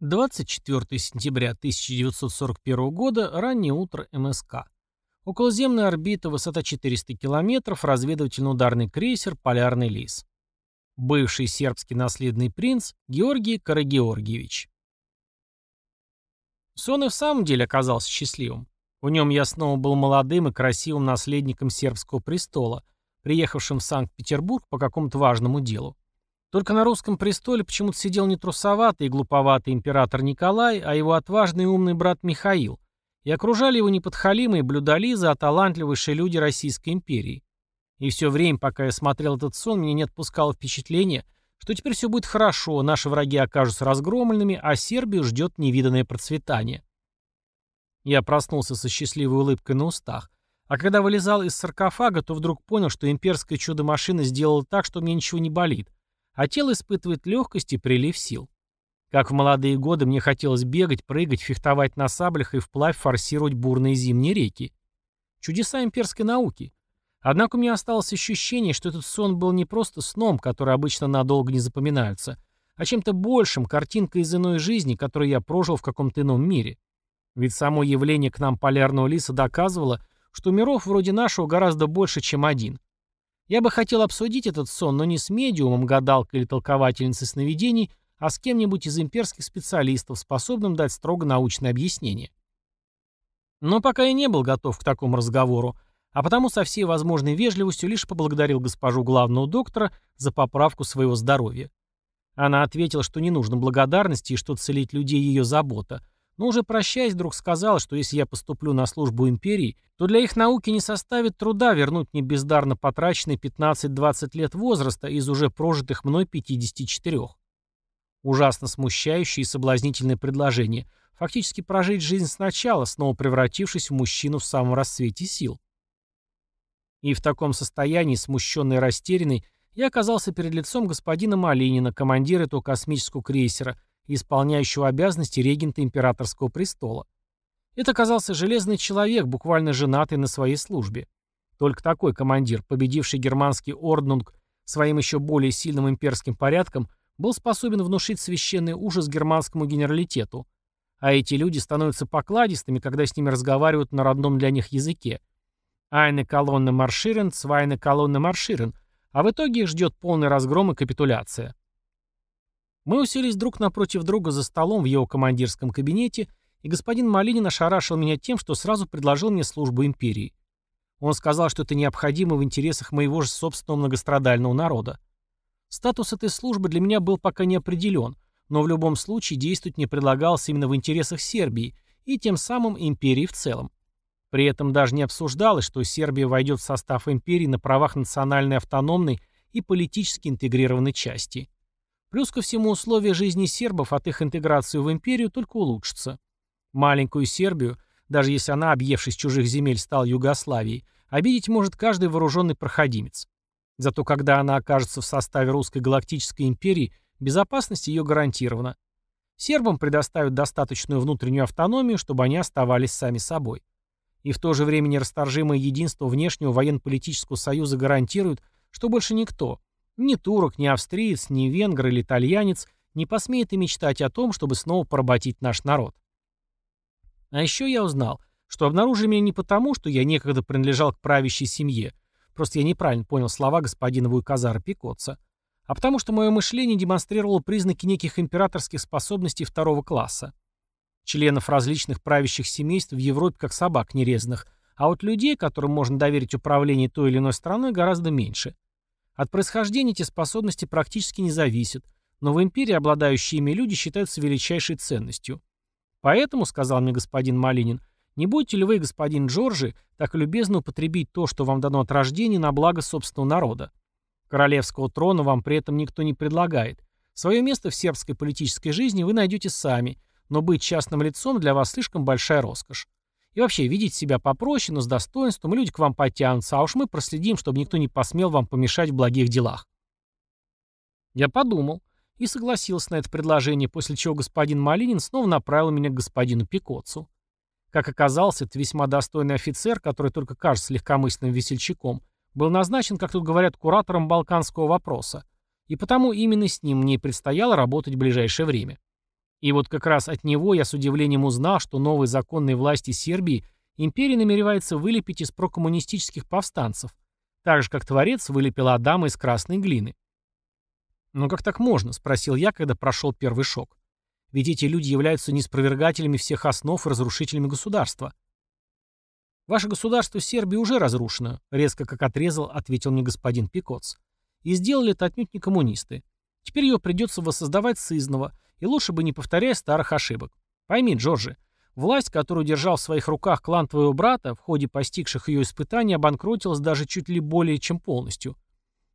24 сентября 1941 года, раннее утро МСК. Околоземная орбита, высота 400 километров, разведывательно-ударный крейсер «Полярный лис». Бывший сербский наследный принц Георгий Карагеоргиевич. Сон и в самом деле оказался счастливым. В нем я снова был молодым и красивым наследником сербского престола, приехавшим в Санкт-Петербург по какому-то важному делу. Только на русском престоле почему-то сидел не трусоватый и глуповатый император Николай, а его отважный и умный брат Михаил, и окружали его неподхалимые блюдолизы, а талантливейшие люди Российской империи. И все время, пока я смотрел этот сон, меня не отпускало впечатление, что теперь все будет хорошо, наши враги окажутся разгромленными, а Сербию ждет невиданное процветание. Я проснулся со счастливой улыбкой на устах, а когда вылезал из саркофага, то вдруг понял, что имперская чудо-машина сделала так, что мне ничего не болит, а тело испытывает легкость и прилив сил. Как в молодые годы мне хотелось бегать, прыгать, фехтовать на саблях и вплавь форсировать бурные зимние реки. Чудеса имперской науки. Однако у меня осталось ощущение, что этот сон был не просто сном, который обычно надолго не запоминаются, а чем-то большим, картинкой из иной жизни, которую я прожил в каком-то ином мире. Ведь само явление к нам полярного лиса доказывало, что миров вроде нашего гораздо больше, чем один. Я бы хотел обсудить этот сон, но не с медиумом, гадалкой или толковательницей сновидений, а с кем-нибудь из имперских специалистов, способным дать строго научное объяснение. Но пока я не был готов к такому разговору, а потому со всей возможной вежливостью лишь поблагодарил госпожу главного доктора за поправку своего здоровья. Она ответила, что не нужно благодарности и что целить людей ее забота, но уже прощаясь, вдруг сказала, что если я поступлю на службу империи, то для их науки не составит труда вернуть мне бездарно потраченные 15-20 лет возраста из уже прожитых мной 54. Ужасно смущающее и соблазнительное предложение. Фактически прожить жизнь сначала, снова превратившись в мужчину в самом расцвете сил. И в таком состоянии, смущенный и растерянный, я оказался перед лицом господина Малинина, командира этого космического крейсера, исполняющего обязанности регента императорского престола. Это оказался железный человек, буквально женатый на своей службе. Только такой командир, победивший германский Орднунг своим еще более сильным имперским порядком, был способен внушить священный ужас германскому генералитету. А эти люди становятся покладистыми, когда с ними разговаривают на родном для них языке. Айны колонны марширен, цвайны колонны марширен, а в итоге их ждет полный разгром и капитуляция. Мы уселись друг напротив друга за столом в его командирском кабинете, и господин Малинин ошарашил меня тем, что сразу предложил мне службу империи. Он сказал, что это необходимо в интересах моего же собственного многострадального народа. Статус этой службы для меня был пока не определен, но в любом случае действовать мне предлагалось именно в интересах Сербии и тем самым империи в целом. При этом даже не обсуждалось, что Сербия войдет в состав империи на правах национальной автономной и политически интегрированной части. Плюс ко всему условия жизни сербов от их интеграции в империю только улучшатся. Маленькую Сербию, даже если она, объевшись чужих земель, стала Югославией, обидеть может каждый вооруженный проходимец. Зато когда она окажется в составе Русской Галактической империи, безопасность ее гарантирована. Сербам предоставят достаточную внутреннюю автономию, чтобы они оставались сами собой. И в то же время нерасторжимое единство внешнего военно-политического союза гарантирует, что больше никто, ни турок, ни австриец, ни венгр или итальянец не посмеет и мечтать о том, чтобы снова поработить наш народ. А еще я узнал, что обнаружили меня не потому, что я некогда принадлежал к правящей семье, просто я неправильно понял слова господина Вуйказара Пикотца, а потому что мое мышление демонстрировало признаки неких императорских способностей второго класса. Членов различных правящих семейств в Европе как собак нерезанных, а вот людей, которым можно доверить управление той или иной страной, гораздо меньше – от происхождения эти способности практически не зависят, но в империи обладающие ими люди считаются величайшей ценностью. Поэтому, сказал мне господин Малинин, не будете ли вы, господин Джорджи, так любезно употребить то, что вам дано от рождения, на благо собственного народа? Королевского трона вам при этом никто не предлагает. Свое место в сербской политической жизни вы найдете сами, но быть частным лицом для вас слишком большая роскошь. И вообще, видеть себя попроще, но с достоинством, люди к вам потянутся, а уж мы проследим, чтобы никто не посмел вам помешать в благих делах. Я подумал и согласился на это предложение, после чего господин Малинин снова направил меня к господину Пикоцу. Как оказалось, это весьма достойный офицер, который только кажется легкомысленным весельчаком, был назначен, как тут говорят, куратором балканского вопроса, и потому именно с ним мне предстояло работать в ближайшее время. И вот как раз от него я с удивлением узнал, что новые законные власти Сербии империя намеревается вылепить из прокоммунистических повстанцев, так же, как Творец вылепил Адама из красной глины. «Но как так можно?» – спросил я, когда прошел первый шок. «Ведь эти люди являются неспровергателями всех основ и разрушителями государства». «Ваше государство Сербии уже разрушено», — резко как отрезал, ответил мне господин Пикоц. «И сделали это отнюдь не коммунисты. Теперь ее придется воссоздавать сызново, и лучше бы не повторяя старых ошибок. Пойми, Джорджи, власть, которую держал в своих руках клан твоего брата, в ходе постигших ее испытаний обанкротилась даже чуть ли более чем полностью.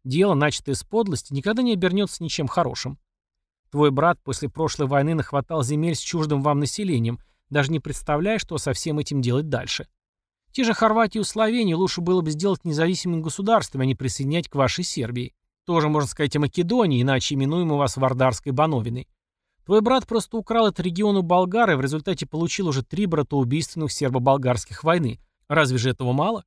Дело, начатое с подлости, никогда не обернется ничем хорошим. Твой брат после прошлой войны нахватал земель с чуждым вам населением, даже не представляя, что со всем этим делать дальше. Те же Хорватию и Словению лучше было бы сделать независимым государством, а не присоединять к вашей Сербии. Тоже можно сказать о Македонии, иначе именуемой вас Вардарской Бановиной. Твой брат просто украл этот регион у болгар и в результате получил уже три братоубийственных сербо-болгарских войны. Разве же этого мало?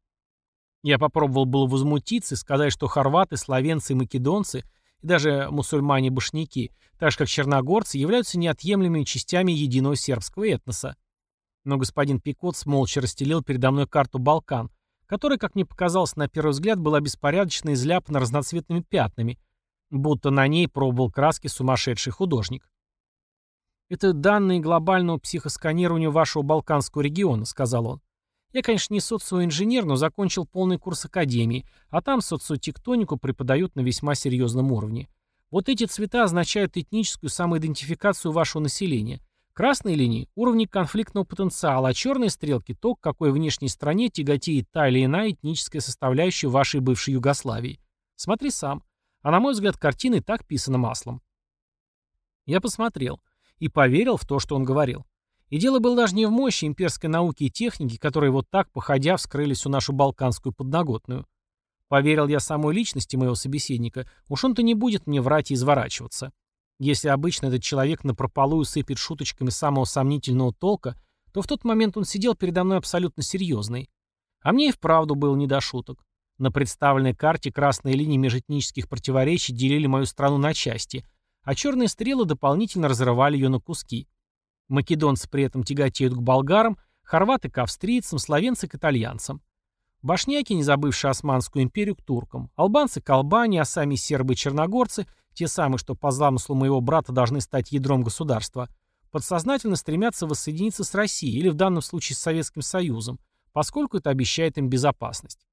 Я попробовал было возмутиться и сказать, что хорваты, словенцы и македонцы, и даже мусульмане-башняки, так же как черногорцы, являются неотъемлемыми частями единого сербского этноса. Но господин Пикот молча расстелил передо мной карту Балкан, которая, как мне показалось на первый взгляд, была беспорядочно изляпана разноцветными пятнами, будто на ней пробовал краски сумасшедший художник. «Это данные глобального психосканирования вашего Балканского региона», — сказал он. «Я, конечно, не социоинженер, но закончил полный курс академии, а там социотектонику преподают на весьма серьезном уровне. Вот эти цвета означают этническую самоидентификацию вашего населения. Красные линии – уровни конфликтного потенциала, а черные стрелки – то, к какой внешней стране тяготеет та или иная этническая составляющая вашей бывшей Югославии. Смотри сам. А на мой взгляд, картина и так писана маслом. Я посмотрел и поверил в то, что он говорил. И дело было даже не в мощи имперской науки и техники, которые вот так, походя, вскрыли всю нашу балканскую подноготную. Поверил я самой личности моего собеседника, уж он-то не будет мне врать и изворачиваться. Если обычно этот человек напропалую сыпет шуточками самого сомнительного толка, то в тот момент он сидел передо мной абсолютно серьезный. А мне и вправду было не до шуток. На представленной карте красные линии межэтнических противоречий делили мою страну на части, а черные стрелы дополнительно разрывали ее на куски. Македонцы при этом тяготеют к болгарам, хорваты к австрийцам, словенцы к итальянцам. Башняки, не забывшие Османскую империю, к туркам, албанцы к Албании, а сами сербы и черногорцы те самые, что по замыслу моего брата должны стать ядром государства, подсознательно стремятся воссоединиться с Россией или в данном случае с Советским Союзом, поскольку это обещает им безопасность.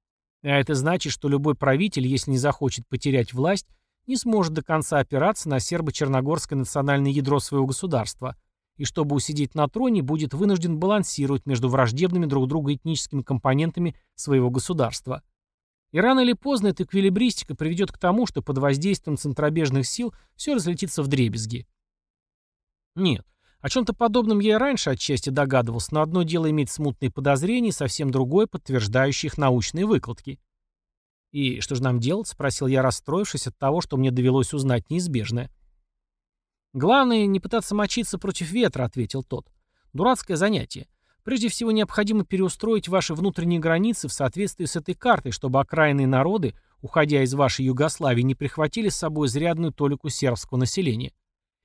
А это значит, что любой правитель, если не захочет потерять власть, не сможет до конца опираться на сербо-черногорское национальное ядро своего государства, и чтобы усидеть на троне, будет вынужден балансировать между враждебными друг другу этническими компонентами своего государства – и рано или поздно эта эквилибристика приведет к тому, что под воздействием центробежных сил все разлетится в дребезги. Нет, о чем-то подобном я и раньше отчасти догадывался, но одно дело иметь смутные подозрения, совсем другое, подтверждающие их научные выкладки. «И что же нам делать?» — спросил я, расстроившись от того, что мне довелось узнать неизбежное. «Главное, не пытаться мочиться против ветра», — ответил тот. «Дурацкое занятие. Прежде всего необходимо переустроить ваши внутренние границы в соответствии с этой картой, чтобы окраинные народы, уходя из вашей Югославии, не прихватили с собой изрядную толику сербского населения.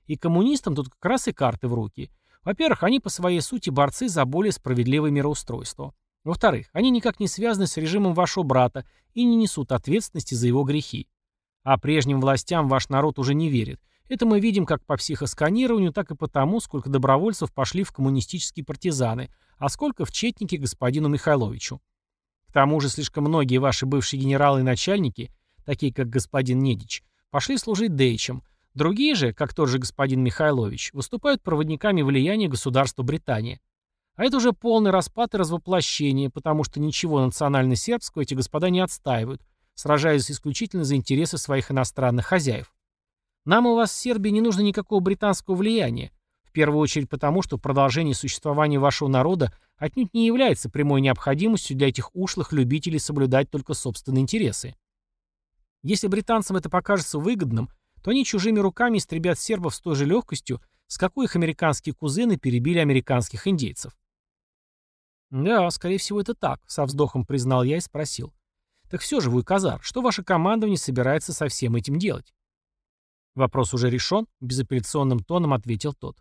И коммунистам тут как раз и карты в руки. Во-первых, они по своей сути борцы за более справедливое мироустройство. Во-вторых, они никак не связаны с режимом вашего брата и не несут ответственности за его грехи. А прежним властям ваш народ уже не верит, это мы видим как по психосканированию, так и по тому, сколько добровольцев пошли в коммунистические партизаны, а сколько в четники господину Михайловичу. К тому же слишком многие ваши бывшие генералы и начальники, такие как господин Недич, пошли служить дейчам. Другие же, как тот же господин Михайлович, выступают проводниками влияния государства Британия. А это уже полный распад и развоплощение, потому что ничего национально-сербского эти господа не отстаивают, сражаясь исключительно за интересы своих иностранных хозяев. Нам у вас в Сербии не нужно никакого британского влияния. В первую очередь потому, что продолжение существования вашего народа отнюдь не является прямой необходимостью для этих ушлых любителей соблюдать только собственные интересы. Если британцам это покажется выгодным, то они чужими руками истребят сербов с той же легкостью, с какой их американские кузены перебили американских индейцев. «Да, скорее всего, это так», — со вздохом признал я и спросил. «Так все же, Вуйказар, что ваше командование собирается со всем этим делать?» «Вопрос уже решен», — безапелляционным тоном ответил тот.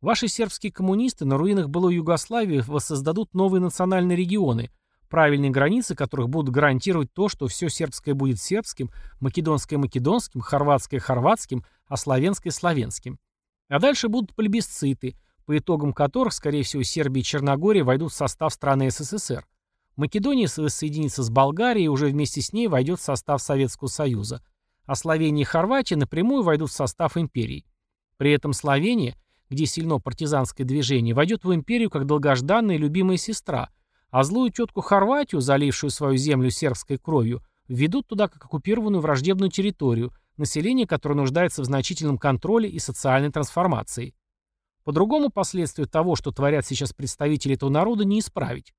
Ваши сербские коммунисты на руинах былой Югославии воссоздадут новые национальные регионы, правильные границы которых будут гарантировать то, что все сербское будет сербским, македонское македонским, хорватское хорватским, а славянское славянским. А дальше будут плебисциты, по итогам которых, скорее всего, Сербия и Черногория войдут в состав страны СССР. Македония воссоединится с Болгарией и уже вместе с ней войдет в состав Советского Союза. А Словения и Хорватия напрямую войдут в состав империи. При этом Словения, где сильно партизанское движение, войдет в империю как долгожданная и любимая сестра – а злую тетку Хорватию, залившую свою землю сербской кровью, введут туда как оккупированную враждебную территорию, население которое нуждается в значительном контроле и социальной трансформации. По-другому последствия того, что творят сейчас представители этого народа, не исправить.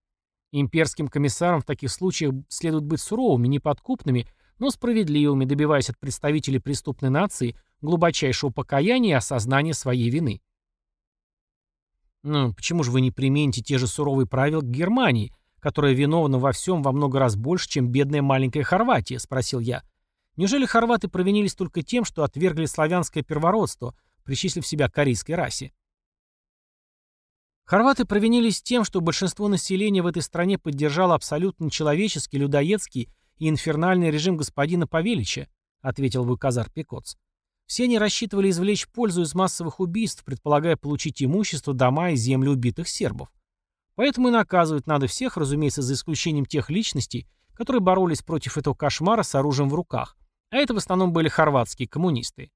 Имперским комиссарам в таких случаях следует быть суровыми, неподкупными, но справедливыми, добиваясь от представителей преступной нации глубочайшего покаяния и осознания своей вины. Ну, почему же вы не примените те же суровые правила к Германии, которая виновна во всем во много раз больше, чем бедная маленькая Хорватия?» – спросил я. «Неужели хорваты провинились только тем, что отвергли славянское первородство, причислив себя к корейской расе?» Хорваты провинились тем, что большинство населения в этой стране поддержало абсолютно нечеловеческий, людоедский и инфернальный режим господина Павелича, ответил Вуказар Пекоц. Все они рассчитывали извлечь пользу из массовых убийств, предполагая получить имущество, дома и земли убитых сербов. Поэтому и наказывать надо всех, разумеется, за исключением тех личностей, которые боролись против этого кошмара с оружием в руках. А это в основном были хорватские коммунисты.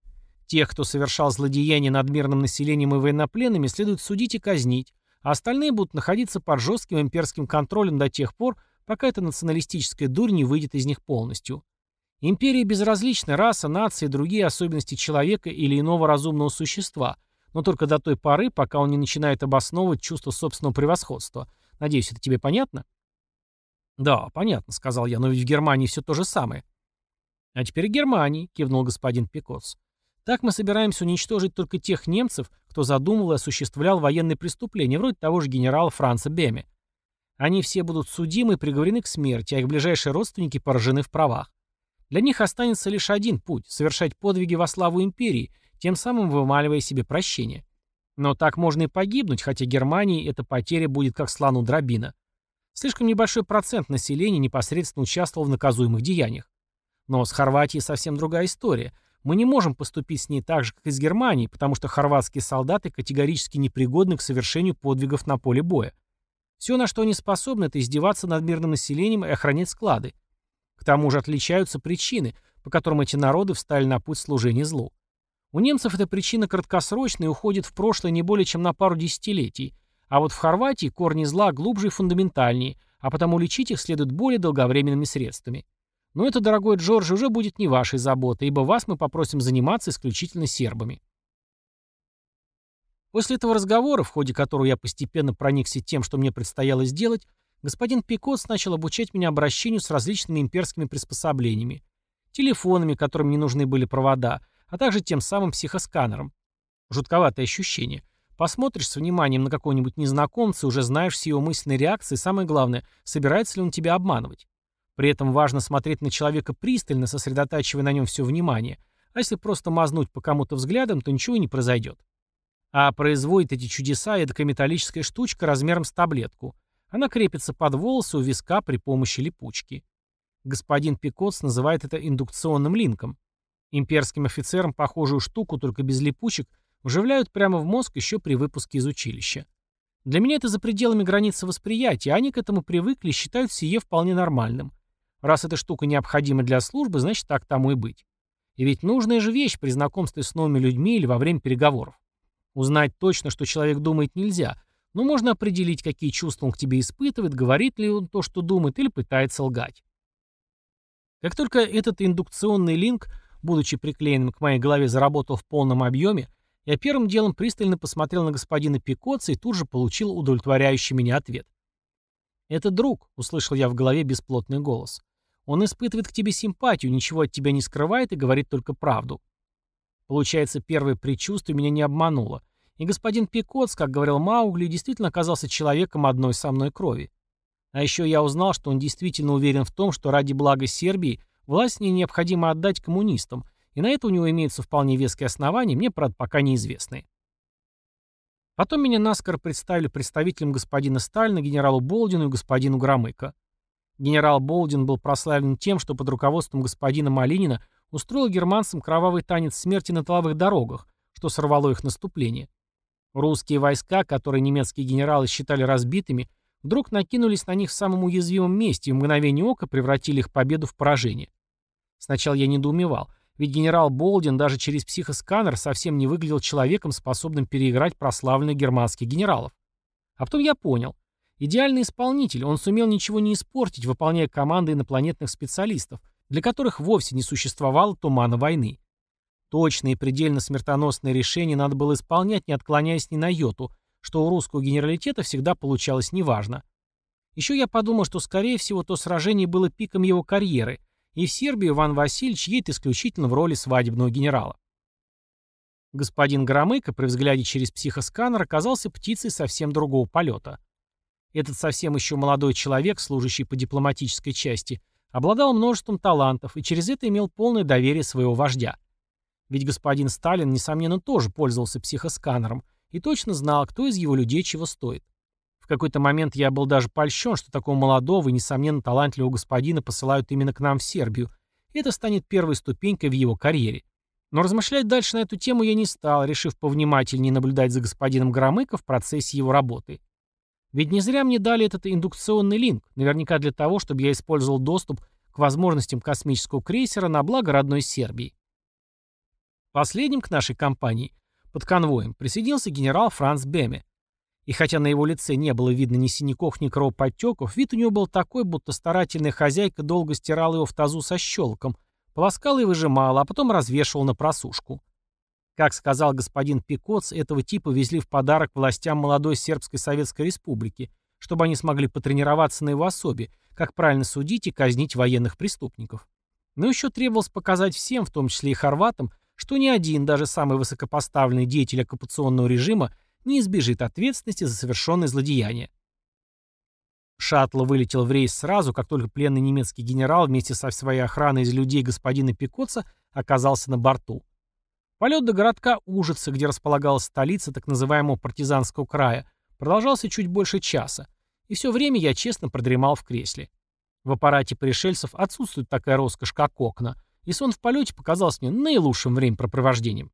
Тех, кто совершал злодеяния над мирным населением и военнопленными, следует судить и казнить, а остальные будут находиться под жестким имперским контролем до тех пор, пока эта националистическая дурь не выйдет из них полностью. Империи безразличны раса, нация и другие особенности человека или иного разумного существа, но только до той поры, пока он не начинает обосновывать чувство собственного превосходства. Надеюсь, это тебе понятно? Да, понятно, сказал я, но ведь в Германии все то же самое. А теперь Германии, кивнул господин Пикоц. Так мы собираемся уничтожить только тех немцев, кто задумывал и осуществлял военные преступления, вроде того же генерала Франца Беме. Они все будут судимы и приговорены к смерти, а их ближайшие родственники поражены в правах. Для них останется лишь один путь – совершать подвиги во славу империи, тем самым вымаливая себе прощение. Но так можно и погибнуть, хотя Германии эта потеря будет как слону дробина. Слишком небольшой процент населения непосредственно участвовал в наказуемых деяниях. Но с Хорватией совсем другая история. Мы не можем поступить с ней так же, как и с Германией, потому что хорватские солдаты категорически непригодны к совершению подвигов на поле боя. Все, на что они способны, это издеваться над мирным населением и охранять склады. К тому же отличаются причины, по которым эти народы встали на путь служения злу. У немцев эта причина краткосрочная и уходит в прошлое не более чем на пару десятилетий, а вот в Хорватии корни зла глубже и фундаментальнее, а потому лечить их следует более долговременными средствами. Но это, дорогой Джордж, уже будет не вашей заботой, ибо вас мы попросим заниматься исключительно сербами. После этого разговора, в ходе которого я постепенно проникся тем, что мне предстояло сделать, господин Пикос начал обучать меня обращению с различными имперскими приспособлениями, телефонами, которым не нужны были провода, а также тем самым психосканером. Жутковатое ощущение. Посмотришь с вниманием на какого-нибудь незнакомца уже знаешь все его мысленные реакции, и самое главное, собирается ли он тебя обманывать. При этом важно смотреть на человека пристально, сосредотачивая на нем все внимание, а если просто мазнуть по кому-то взглядом, то ничего не произойдет. А производит эти чудеса эдакая металлическая штучка размером с таблетку. Она крепится под волосы у виска при помощи липучки. Господин Пикоц называет это индукционным линком. Имперским офицерам похожую штуку, только без липучек, вживляют прямо в мозг еще при выпуске из училища. Для меня это за пределами границы восприятия, они к этому привыкли и считают сие вполне нормальным. Раз эта штука необходима для службы, значит так тому и быть. И ведь нужная же вещь при знакомстве с новыми людьми или во время переговоров. Узнать точно, что человек думает, нельзя, но можно определить, какие чувства он к тебе испытывает, говорит ли он то, что думает, или пытается лгать. Как только этот индукционный линк, будучи приклеенным к моей голове, заработал в полном объеме, я первым делом пристально посмотрел на господина Пикоца и тут же получил удовлетворяющий меня ответ. «Это друг», — услышал я в голове бесплотный голос. «Он испытывает к тебе симпатию, ничего от тебя не скрывает и говорит только правду». Получается, первое предчувствие меня не обмануло. И господин Пикоц, как говорил Маугли, действительно оказался человеком одной со мной крови. А еще я узнал, что он действительно уверен в том, что ради блага Сербии власть не необходимо отдать коммунистам, и на это у него имеются вполне веские основания, мне, правда, пока неизвестные. Потом меня наскоро представили представителям господина Сталина, генералу Болдину и господину Громыко. Генерал Болдин был прославлен тем, что под руководством господина Малинина устроил германцам кровавый танец смерти на тыловых дорогах, что сорвало их наступление. Русские войска, которые немецкие генералы считали разбитыми, вдруг накинулись на них в самом уязвимом месте и в мгновение ока превратили их победу в поражение. Сначала я недоумевал, ведь генерал Болдин даже через психосканер совсем не выглядел человеком, способным переиграть прославленных германских генералов. А потом я понял. Идеальный исполнитель, он сумел ничего не испортить, выполняя команды инопланетных специалистов, для которых вовсе не существовало тумана войны. Точные и предельно смертоносные решения надо было исполнять, не отклоняясь ни на йоту, что у русского генералитета всегда получалось неважно. Еще я подумал, что, скорее всего, то сражение было пиком его карьеры, и в Сербии Иван Васильевич едет исключительно в роли свадебного генерала. Господин Громыко при взгляде через психосканер оказался птицей совсем другого полета. Этот совсем еще молодой человек, служащий по дипломатической части, обладал множеством талантов и через это имел полное доверие своего вождя. Ведь господин Сталин, несомненно, тоже пользовался психосканером и точно знал, кто из его людей чего стоит. В какой-то момент я был даже польщен, что такого молодого и, несомненно, талантливого господина посылают именно к нам в Сербию, и это станет первой ступенькой в его карьере. Но размышлять дальше на эту тему я не стал, решив повнимательнее наблюдать за господином Громыко в процессе его работы. Ведь не зря мне дали этот индукционный линк, наверняка для того, чтобы я использовал доступ к возможностям космического крейсера на благо родной Сербии. Последним к нашей компании под конвоем присоединился генерал Франц Беме. И хотя на его лице не было видно ни синяков, ни кровоподтеков, вид у него был такой, будто старательная хозяйка долго стирала его в тазу со щелоком, полоскала и выжимала, а потом развешивала на просушку. Как сказал господин Пикоц, этого типа везли в подарок властям молодой Сербской Советской Республики, чтобы они смогли потренироваться на его особе, как правильно судить и казнить военных преступников. Но еще требовалось показать всем, в том числе и хорватам, что ни один, даже самый высокопоставленный деятель оккупационного режима, не избежит ответственности за совершенное злодеяние. Шаттл вылетел в рейс сразу, как только пленный немецкий генерал вместе со своей охраной из людей господина Пикоца оказался на борту. Полет до городка Ужица, где располагалась столица так называемого партизанского края, продолжался чуть больше часа, и все время я честно продремал в кресле. В аппарате пришельцев отсутствует такая роскошь, как окна, и сон в полете показался мне наилучшим времяпрепровождением.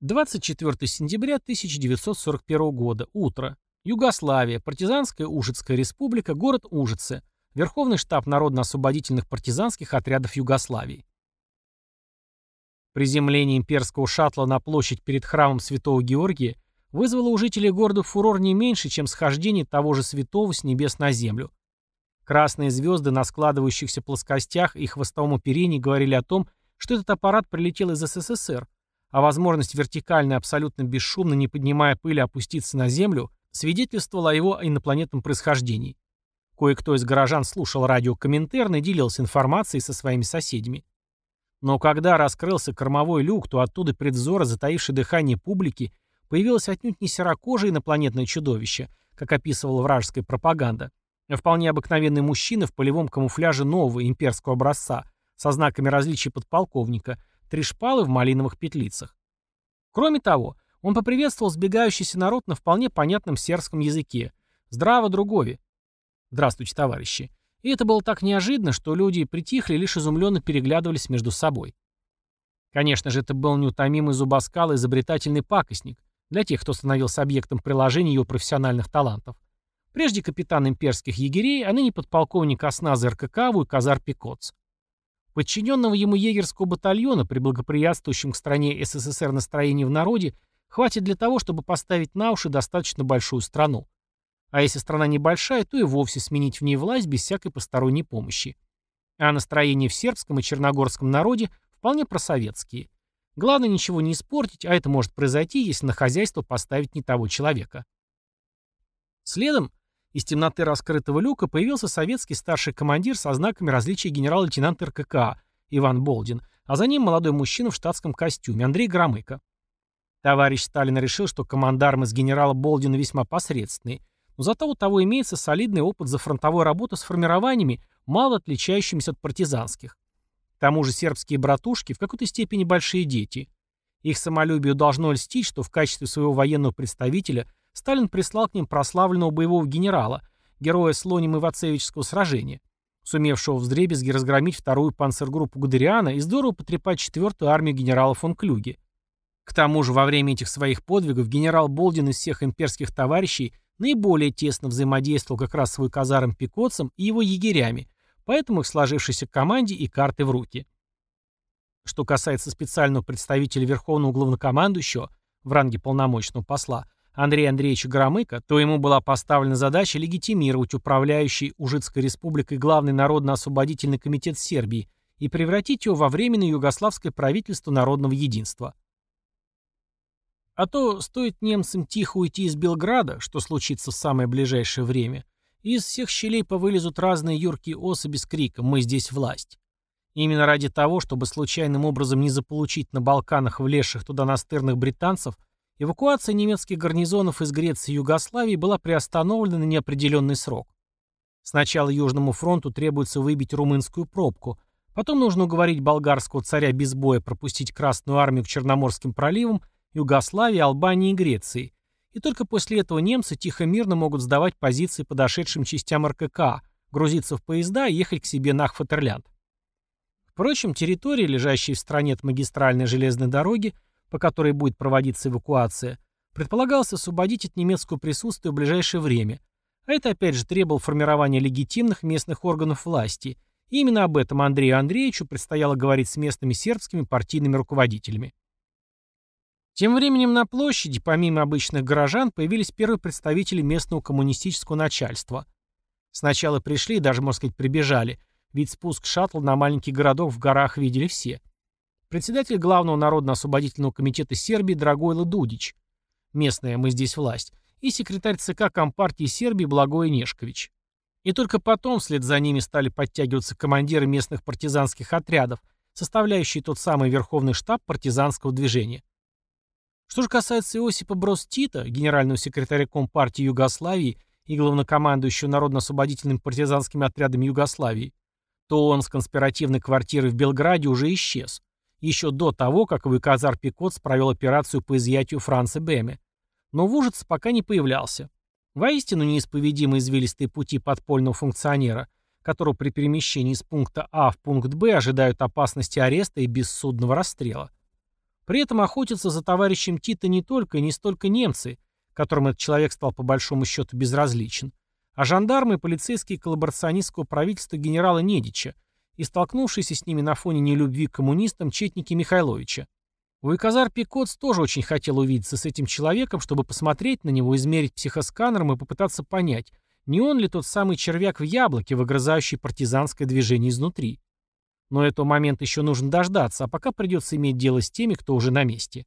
Двадцать четвертое сентября 1941 года. Утро. Югославия. Партизанская Ужицкая республика. Город Ужице. Верховный штаб Народно-освободительных партизанских отрядов Югославии. Приземление имперского шаттла на площадь перед храмом Святого Георгия вызвало у жителей города фурор не меньше, чем схождение того же святого с небес на землю. Красные звезды на складывающихся плоскостях и хвостовом оперении говорили о том, что этот аппарат прилетел из СССР, а возможность вертикально и абсолютно бесшумно, не поднимая пыли, опуститься на Землю, свидетельствовала о его инопланетном происхождении. Кое-кто из горожан слушал радио Коминтерн и делился информацией со своими соседями. Но когда раскрылся кормовой люк, то оттуда предвзора, затаивший дыхание публики, появилось отнюдь не серокожее инопланетное чудовище, как описывала вражеская пропаганда, Вполне обыкновенный мужчина в полевом камуфляже нового имперского образца, со знаками различия подполковника, три шпалы в малиновых петлицах. Кроме того, он поприветствовал сбегающийся народ на вполне понятном сербском языке. «Здраво, другови!» «Здравствуйте, товарищи!» И это было так неожиданно, что люди притихли лишь изумленно переглядывались между собой. Конечно же, это был неутомимый зубоскал и изобретательный пакостник для тех, кто становился объектом приложения его профессиональных талантов. Прежде капитан имперских егерей, а ныне подполковник осназа РКК Вуйказар Пикоц. Подчиненного ему егерского батальона при благоприятствующем к стране СССР настроении в народе хватит для того, чтобы поставить на уши достаточно большую страну. А если страна небольшая, то и вовсе сменить в ней власть без всякой посторонней помощи. А настроения в сербском и черногорском народе вполне просоветские. Главное ничего не испортить, а это может произойти, если на хозяйство поставить не того человека. Следом из темноты раскрытого люка появился советский старший командир со знаками различия генерал-лейтенант РККА Иван Болдин, а за ним молодой мужчина в штатском костюме Андрей Громыко. Товарищ Сталин решил, что командарм из генерала Болдина весьма посредственный, но зато у того имеется солидный опыт за фронтовой работы с формированиями, мало отличающимися от партизанских. К тому же сербские братушки в какой-то степени большие дети. Их самолюбию должно льстить, что в качестве своего военного представителя Сталин прислал к ним прославленного боевого генерала, героя Слоним Ивацевичского сражения, сумевшего вдребезги разгромить вторую панцергруппу Гудериана и здорово потрепать четвертую армию генерала фон Клюге. К тому же во время этих своих подвигов генерал Болдин из всех имперских товарищей наиболее тесно взаимодействовал как раз с свой казаром Пикотцем и его егерями, поэтому их сложившейся команде и карты в руки. Что касается специального представителя Верховного Главнокомандующего в ранге полномочного посла Андрея Андреевича Громыка, то ему была поставлена задача легитимировать управляющий Ужицкой республикой Главный народно-освободительный комитет Сербии и превратить его во временное югославское правительство народного единства. А то стоит немцам тихо уйти из Белграда, что случится в самое ближайшее время, и из всех щелей повылезут разные юркие особи с криком «Мы здесь власть». именно ради того, чтобы случайным образом не заполучить на Балканах влезших туда настырных британцев, эвакуация немецких гарнизонов из Греции и Югославии была приостановлена на неопределенный срок. Сначала Южному фронту требуется выбить румынскую пробку, потом нужно уговорить болгарского царя без боя пропустить Красную армию к Черноморским проливам Югославии, Албании и Греции. И только после этого немцы тихо-мирно могут сдавать позиции подошедшим частям РКК, грузиться в поезда и ехать к себе на Хфатерлянд. Впрочем, территории, лежащие в стране от магистральной железной дороги, по которой будет проводиться эвакуация, предполагалось освободить от немецкого присутствия в ближайшее время, а это опять же требовало формирования легитимных местных органов власти, и именно об этом Андрею Андреевичу предстояло говорить с местными сербскими партийными руководителями. Тем временем на площади, помимо обычных горожан, появились первые представители местного коммунистического начальства. Сначала пришли, даже, можно сказать, прибежали, ведь спуск шаттла на маленький городок в горах видели все. Председатель Главного народно-освободительного комитета Сербии Драгойла Дудич, местная «Мы здесь власть», и секретарь ЦК Компартии Сербии Благой Нешкович. И только потом вслед за ними стали подтягиваться командиры местных партизанских отрядов, составляющие тот самый верховный штаб партизанского движения. Что же касается Иосипа Брос Тита, генерального секретаря Компартии Югославии и главнокомандующего народно-освободительными партизанскими отрядами Югославии, то он с конспиративной квартиры в Белграде уже исчез, еще до того, как Вуйказар Пикотс провел операцию по изъятию Франца Беме. Но в Ужице пока не появлялся. Воистину неисповедимы извилистые пути подпольного функционера, которого при перемещении из пункта А в пункт Б ожидают опасности ареста и бессудного расстрела. При этом охотятся за товарищем Тита не только и не столько немцы, которым этот человек стал по большому счету безразличен, а жандармы и полицейские коллаборационистского правительства генерала Недича и столкнувшиеся с ними на фоне нелюбви к коммунистам Четники Михайловича. Уйказар Пикоц тоже очень хотел увидеться с этим человеком, чтобы посмотреть на него, измерить психосканером и попытаться понять, не он ли тот самый червяк в яблоке, выгрызающий партизанское движение изнутри. Но этого момента еще нужно дождаться, а пока придется иметь дело с теми, кто уже на месте.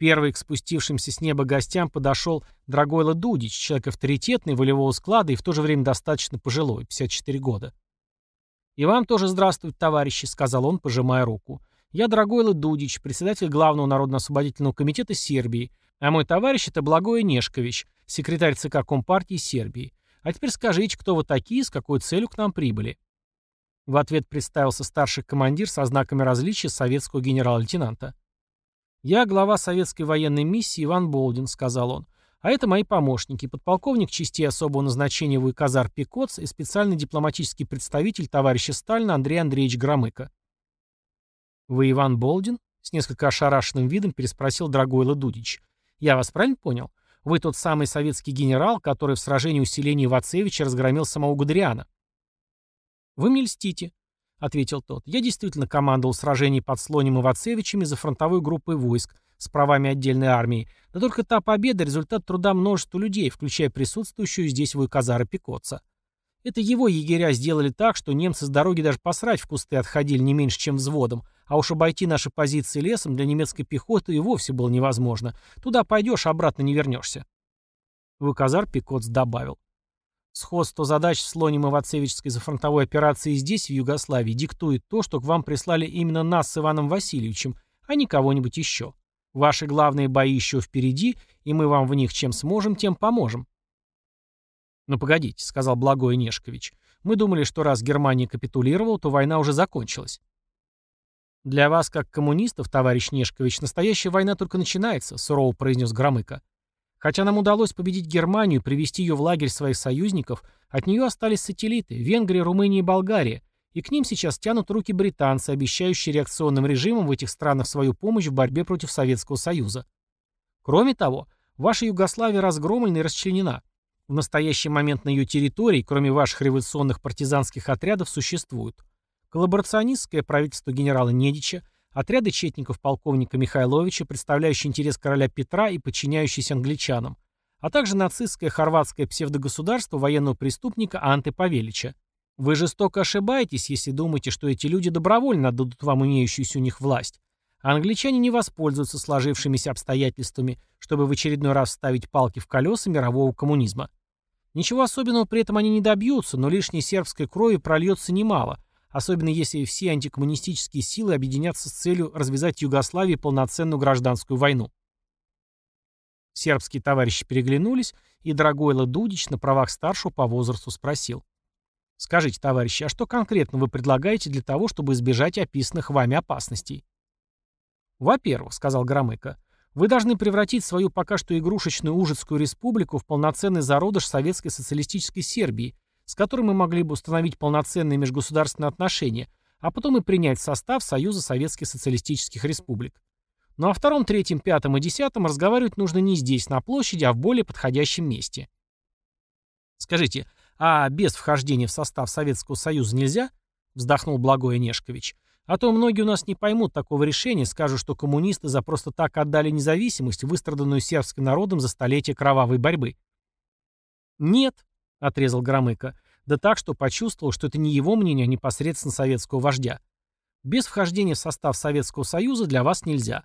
Первый к спустившимся с неба гостям подошел Драгойло Дудич, человек авторитетный, волевого склада и в то же время достаточно пожилой, 54 года. «И вам тоже здравствуйте, товарищи», — сказал он, пожимая руку. «Я Драгойло Дудич, председатель Главного народно-освободительного комитета Сербии, а мой товарищ — это Благой Нешкович, секретарь ЦК Компартии Сербии. А теперь скажите, кто вы такие, с какой целью к нам прибыли?» В ответ представился старший командир со знаками различия советского генерал-лейтенанта. «Я глава советской военной миссии Иван Болдин», — сказал он. «А это мои помощники, подполковник частей особого назначения Вуйказар Пикоц и специальный дипломатический представитель товарища Сталина Андрей Андреевич Громыко». «Вы Иван Болдин?» — с несколько ошарашенным видом переспросил Драгойло Дудич. «Я вас правильно понял? Вы тот самый советский генерал, который в сражении усиления Вацевича разгромил самого Гудериана?» «Вы мне льстите», — ответил тот. «Я действительно командовал сражением под Слонем и Вацевичами за фронтовой группой войск с правами отдельной армии. Да только та победа — результат труда множества людей, включая присутствующую здесь Вуйказара Пикотца. Это его егеря сделали так, что немцы с дороги даже посрать в кусты отходили не меньше, чем взводом, а уж обойти наши позиции лесом для немецкой пехоты и вовсе было невозможно. Туда пойдешь, обратно не вернешься. Вуйказар Пикотц добавил. Сходство задач с Лонем Ивацевичской зафронтовой операции здесь, в Югославии, диктует то, что к вам прислали именно нас с Иваном Васильевичем, а не кого-нибудь еще. Ваши главные бои еще впереди, и мы вам в них чем сможем, тем поможем. «Ну погодите», — сказал Благой Нешкович, Мы думали, что раз Германия капитулировала, то война уже закончилась. «Для вас, как коммунистов, товарищ Нешкович, настоящая война только начинается», — сурово произнес Громыко. «Хотя нам удалось победить Германию и привести ее в лагерь своих союзников, от нее остались сателлиты — Венгрия, Румыния и Болгария, и к ним сейчас тянут руки британцы, обещающие реакционным режимам в этих странах свою помощь в борьбе против Советского Союза. Кроме того, ваша Югославия разгромлена и расчленена. В настоящий момент на ее территории, кроме ваших революционных партизанских отрядов, существуют коллаборационистское правительство генерала Недича, отряды четников полковника Михайловича, представляющие интерес короля Петра и подчиняющиеся англичанам, а также нацистское хорватское псевдогосударство военного преступника Анте Павелича. Вы жестоко ошибаетесь, если думаете, что эти люди добровольно отдадут вам имеющуюся у них власть. А англичане не воспользуются сложившимися обстоятельствами, чтобы в очередной раз ставить палки в колеса мирового коммунизма. Ничего особенного при этом они не добьются, но лишней сербской крови прольется немало – особенно если все антикоммунистические силы объединятся с целью развязать Югославии полноценную гражданскую войну. Сербские товарищи переглянулись, и Драгойло Дудич на правах старшего по возрасту спросил. «Скажите, товарищи, а что конкретно вы предлагаете для того, чтобы избежать описанных вами опасностей?» «Во-первых», — сказал Громыко, — «вы должны превратить свою пока что игрушечную Ужицкую республику в полноценный зародыш Советской Социалистической Сербии, с которым мы могли бы установить полноценные межгосударственные отношения, а потом и принять состав Союза Советских Социалистических Республик. Но о втором, третьем, пятом и десятом разговаривать нужно не здесь, на площади, а в более подходящем месте. Скажите, а без вхождения в состав Советского Союза нельзя? Вздохнул Благой Онешкович. А то многие у нас не поймут такого решения, скажут, что коммунисты за просто так отдали независимость, выстраданную сербским народом за столетия кровавой борьбы. Нет, — отрезал Громыко. Да так, что почувствовал, что это не его мнение, а непосредственно советского вождя. Без вхождения в состав Советского Союза для вас нельзя.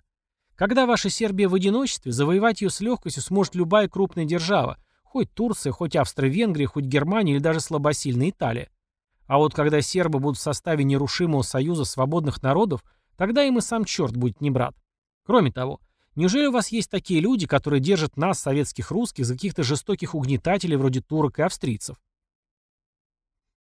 Когда ваша Сербия в одиночестве, завоевать ее с легкостью сможет любая крупная держава, хоть Турция, хоть Австро-Венгрия, хоть Германия или даже слабосильная Италия. А вот когда сербы будут в составе нерушимого союза свободных народов, тогда им и сам черт будет не брат. Кроме того, Неужели у вас есть такие люди, которые держат нас, советских русских, за каких-то жестоких угнетателей вроде турок и австрийцев?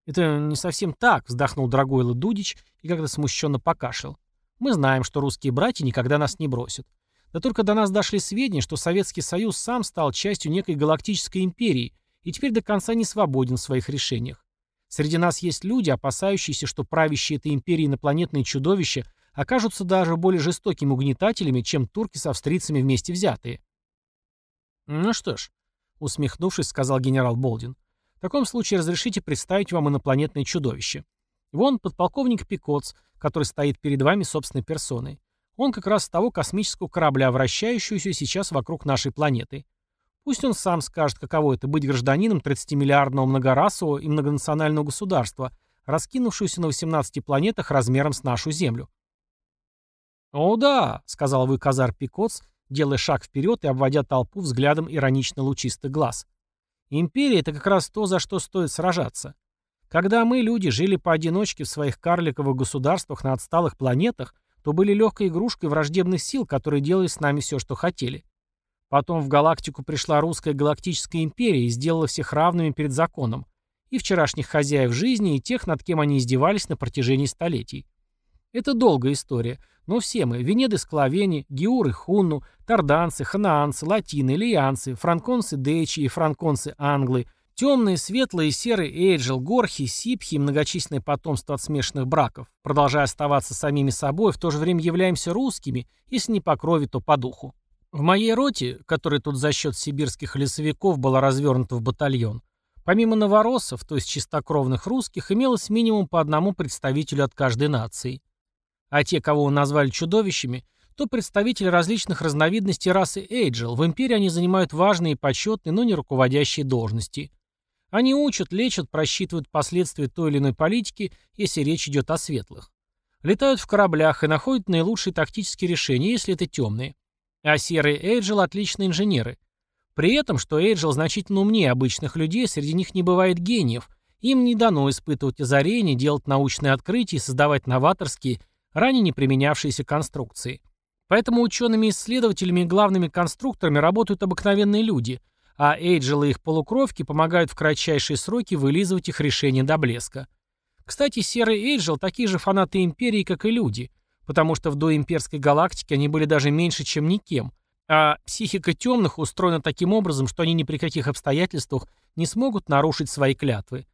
«Это не совсем так», — вздохнул Драгойло Дудич и как-то смущенно покашлял. «Мы знаем, что русские братья никогда нас не бросят. Да только до нас дошли сведения, что Советский Союз сам стал частью некой галактической империи и теперь до конца не свободен в своих решениях. Среди нас есть люди, опасающиеся, что правящие этой империи инопланетные чудовища окажутся даже более жестокими угнетателями, чем турки с австрийцами вместе взятые. «Ну что ж», — усмехнувшись, сказал генерал Болдин, «в таком случае разрешите представить вам инопланетное чудовище. Вон подполковник Пикоц, который стоит перед вами собственной персоной. Он как раз с того космического корабля, вращающегося сейчас вокруг нашей планеты. Пусть он сам скажет, каково это быть гражданином 30-миллиардного многорасового и многонационального государства, раскинувшегося на 18 планетах размером с нашу Землю. «О да», — сказал Выказар Пикоц, делая шаг вперед и обводя толпу взглядом иронично лучистых глаз. «Империя — это как раз то, за что стоит сражаться. Когда мы, люди, жили поодиночке в своих карликовых государствах на отсталых планетах, то были легкой игрушкой враждебных сил, которые делали с нами все, что хотели. Потом в галактику пришла русская галактическая империя и сделала всех равными перед законом. И вчерашних хозяев жизни, и тех, над кем они издевались на протяжении столетий. Это долгая история, но все мы, Венеды Склавени, Геуры Хунну, Тарданцы, Ханаанцы, Латины, Лианцы, Франконцы Дейчи и Франконцы Англы, темные, светлые, серые Эйджел, Горхи, Сипхи и многочисленное потомство от смешанных браков, продолжая оставаться самими собой, в то же время являемся русскими, если не по крови, то по духу. В моей роте, которая тут за счет сибирских лесовиков была развернута в батальон, помимо новороссов, то есть чистокровных русских, имелось минимум по одному представителю от каждой нации – а те, кого назвали чудовищами, то представители различных разновидностей расы Эйджел. В империи они занимают важные и почетные, но не руководящие должности. Они учат, лечат, просчитывают последствия той или иной политики, если речь идет о светлых. Летают в кораблях и находят наилучшие тактические решения, если это темные. А серые Эйджел – отличные инженеры. При этом, что Эйджел значительно умнее обычных людей, среди них не бывает гениев. Им не дано испытывать озарения, делать научные открытия и создавать новаторские – ранее не применявшиеся конструкции. Поэтому учеными-исследователями и главными конструкторами работают обыкновенные люди, а Эйджел и их полукровки помогают в кратчайшие сроки вылизывать их решения до блеска. Кстати, Серый Эйджел такие же фанаты Империи, как и люди, потому что в доимперской галактике они были даже меньше, чем никем, а психика темных устроена таким образом, что они ни при каких обстоятельствах не смогут нарушить свои клятвы.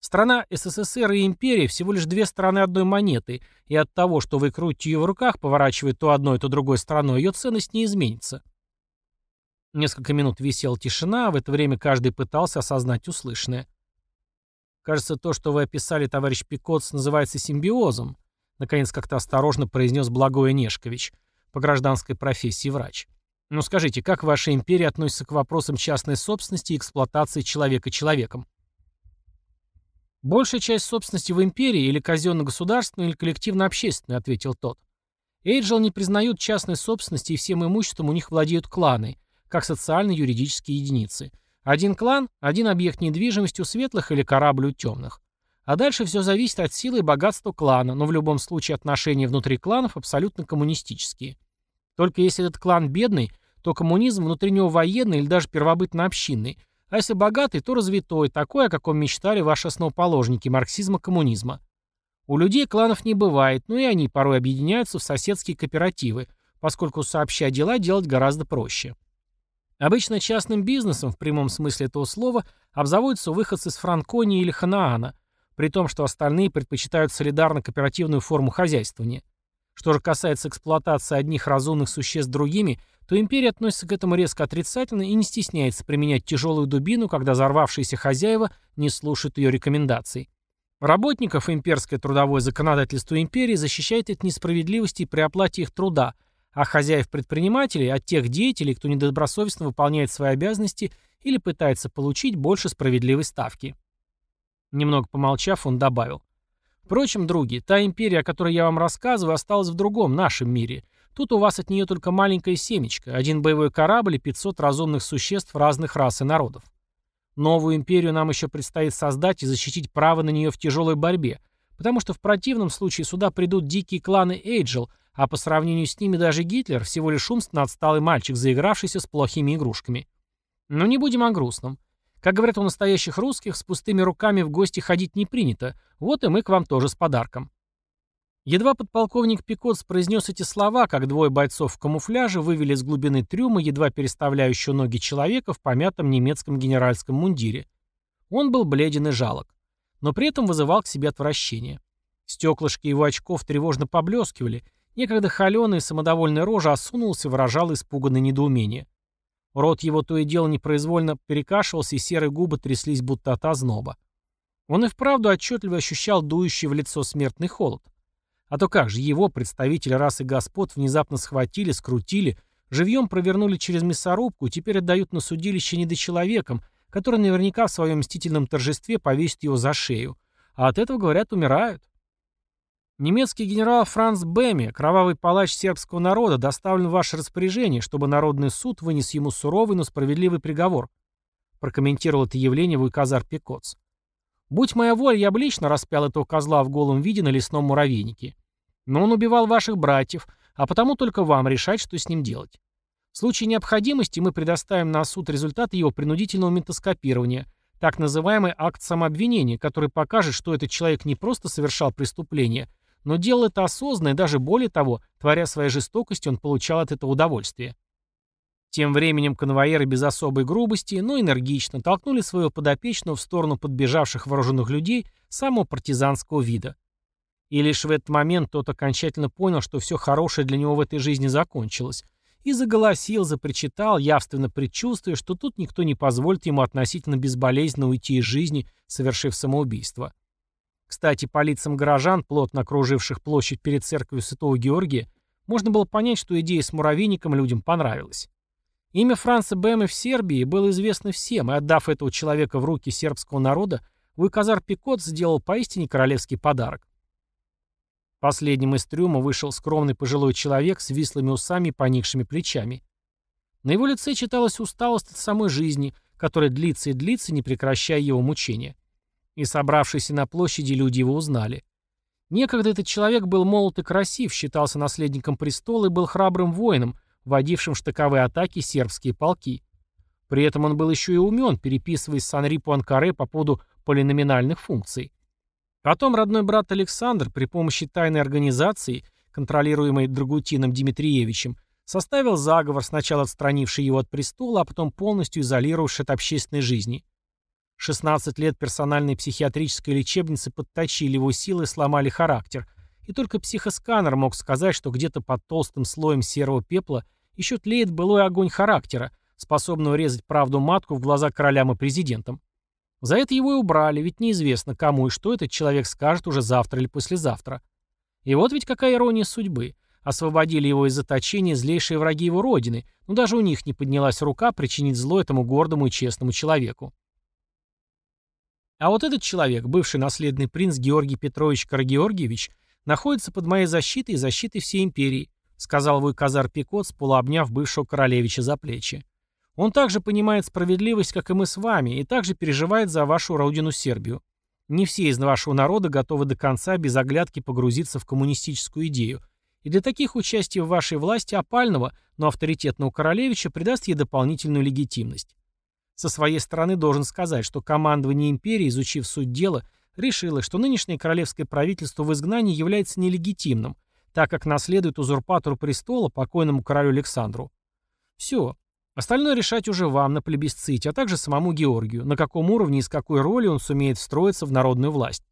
Страна СССР и империя всего лишь две стороны одной монеты, и от того, что вы крутите ее в руках, поворачивая то одной, то другой стороной, ее ценность не изменится. Несколько минут висела тишина, а в это время каждый пытался осознать услышанное. «Кажется, то, что вы описали, товарищ Пикотс, называется симбиозом», наконец как-то осторожно произнес Благой Нешкович, по гражданской профессии врач. «Ну скажите, как ваша империя относится к вопросам частной собственности и эксплуатации человека человеком?» «Большая часть собственности в империи или казенно-государственную, или коллективно-общественную», — ответил тот. Эйджел не признают частной собственности, и всем имуществом у них владеют кланы, как социально-юридические единицы. Один клан – один объект недвижимости у светлых или корабль у темных. А дальше все зависит от силы и богатства клана, но в любом случае отношения внутри кланов абсолютно коммунистические. Только если этот клан бедный, то коммунизм внутри него военный или даже первобытно-общинный – а если богатый, то развитой, такой, о каком мечтали ваши основоположники марксизма-коммунизма. У людей кланов не бывает, но и они порой объединяются в соседские кооперативы, поскольку сообща дела делать гораздо проще. Обычно частным бизнесом, в прямом смысле этого слова, обзаводятся выходцы с Франконии или Ханаана, при том, что остальные предпочитают солидарно-кооперативную форму хозяйствования. Что же касается эксплуатации одних разумных существ другими, то империя относится к этому резко отрицательно и не стесняется применять тяжелую дубину, когда взорвавшиеся хозяева не слушают ее рекомендаций. Работников имперское трудовое законодательство империи защищает от несправедливости при оплате их труда, а хозяев-предпринимателей от тех деятелей, кто недобросовестно выполняет свои обязанности или пытается получить больше справедливой ставки. Немного помолчав, он добавил. Впрочем, други, та империя, о которой я вам рассказываю, осталась в другом, нашем мире. Тут у вас от нее только маленькая семечко, один боевой корабль и 500 разумных существ разных рас и народов. Новую империю нам еще предстоит создать и защитить право на нее в тяжелой борьбе, потому что в противном случае сюда придут дикие кланы Эйджел, а по сравнению с ними даже Гитлер всего лишь умственно отсталый мальчик, заигравшийся с плохими игрушками. Но не будем о грустном. Как говорят у настоящих русских, с пустыми руками в гости ходить не принято. Вот и мы к вам тоже с подарком. Едва подполковник Пикотс произнес эти слова, как двое бойцов в камуфляже вывели с глубины трюма едва переставляющего ноги человека в помятом немецком генеральском мундире. Он был бледен и жалок, но при этом вызывал к себе отвращение. Стеклышки его очков тревожно поблескивали, некогда холеная самодовольная рожа осунулась и выражала испуганное недоумение. Рот его то и дело непроизвольно перекашивался, и серые губы тряслись будто от озноба. Он и вправду отчетливо ощущал дующий в лицо смертный холод. А то как же его, представители расы господ, внезапно схватили, скрутили, живьем провернули через мясорубку и теперь отдают на судилище недочеловекам, который наверняка в своем мстительном торжестве повесит его за шею. А от этого, говорят, умирают. Немецкий генерал Франц Бэмми, кровавый палач сербского народа, доставлен в ваше распоряжение, чтобы Народный суд вынес ему суровый, но справедливый приговор. Прокомментировал это явление Вуйказар Пекоц. Будь моя воля, я бы лично распял этого козла в голом виде на лесном муравейнике. Но он убивал ваших братьев, а потому только вам решать, что с ним делать. В случае необходимости мы предоставим на суд результаты его принудительного ментоскопирования, так называемый акт самообвинения, который покажет, что этот человек не просто совершал преступление, но делал это осознанно и даже более того, творя своей жестокостью, он получал от этого удовольствие. Тем временем конвоиры без особой грубости, но энергично толкнули своего подопечного в сторону подбежавших вооруженных людей самого партизанского вида. И лишь в этот момент тот окончательно понял, что все хорошее для него в этой жизни закончилось, и заголосил, запричитал, явственно предчувствуя, что тут никто не позволит ему относительно безболезненно уйти из жизни, совершив самоубийство. Кстати, по лицам горожан, плотно окруживших площадь перед церковью Святого Георгия, можно было понять, что идея с муравейником людям понравилась. Имя Франца Бэма в Сербии было известно всем, и отдав этого человека в руки сербского народа, Вуйказар Пикот сделал поистине королевский подарок. Последним из трюма вышел скромный пожилой человек с вислыми усами и поникшими плечами. На его лице читалась усталость от самой жизни, которая длится и длится, не прекращая его мучения. И собравшиеся на площади люди его узнали. Некогда этот человек был молод и красив, считался наследником престола и был храбрым воином, водившим штыковые атаки сербские полки. При этом он был еще и умен, переписываясь с Анри Пуанкаре по поводу полиноминальных функций. Потом родной брат Александр при помощи тайной организации, контролируемой Драгутином Дмитриевичем, составил заговор, сначала отстранивший его от престола, а потом полностью изолировавший от общественной жизни. 16 лет персональной психиатрической лечебницы подточили его силы и сломали характер, и только психосканер мог сказать, что где-то под толстым слоем серого пепла еще тлеет былой огонь характера, способного резать правду матку в глаза королям и президентам. За это его и убрали, ведь неизвестно, кому и что этот человек скажет уже завтра или послезавтра. И вот ведь какая ирония судьбы. Освободили его из заточения злейшие враги его родины, но даже у них не поднялась рука причинить зло этому гордому и честному человеку. А вот этот человек, бывший наследный принц Георгий Петрович Карагеоргиевич, находится под моей защитой и защитой всей империи, сказал Вуйказар Пикот, полуобняв бывшего королевича за плечи. Он также понимает справедливость, как и мы с вами, и также переживает за вашу родину Сербию. Не все из вашего народа готовы до конца без оглядки погрузиться в коммунистическую идею, и для таких участие в вашей власти опального, но авторитетного королевича придаст ей дополнительную легитимность. Со своей стороны должен сказать, что командование империи, изучив суть дела, решило, что нынешнее королевское правительство в изгнании является нелегитимным, так как наследует узурпатору престола, покойному королю Александру. Все, Остальное решать уже вам на плебисците, а также самому Георгию, на каком уровне и с какой роли он сумеет встроиться в народную власть.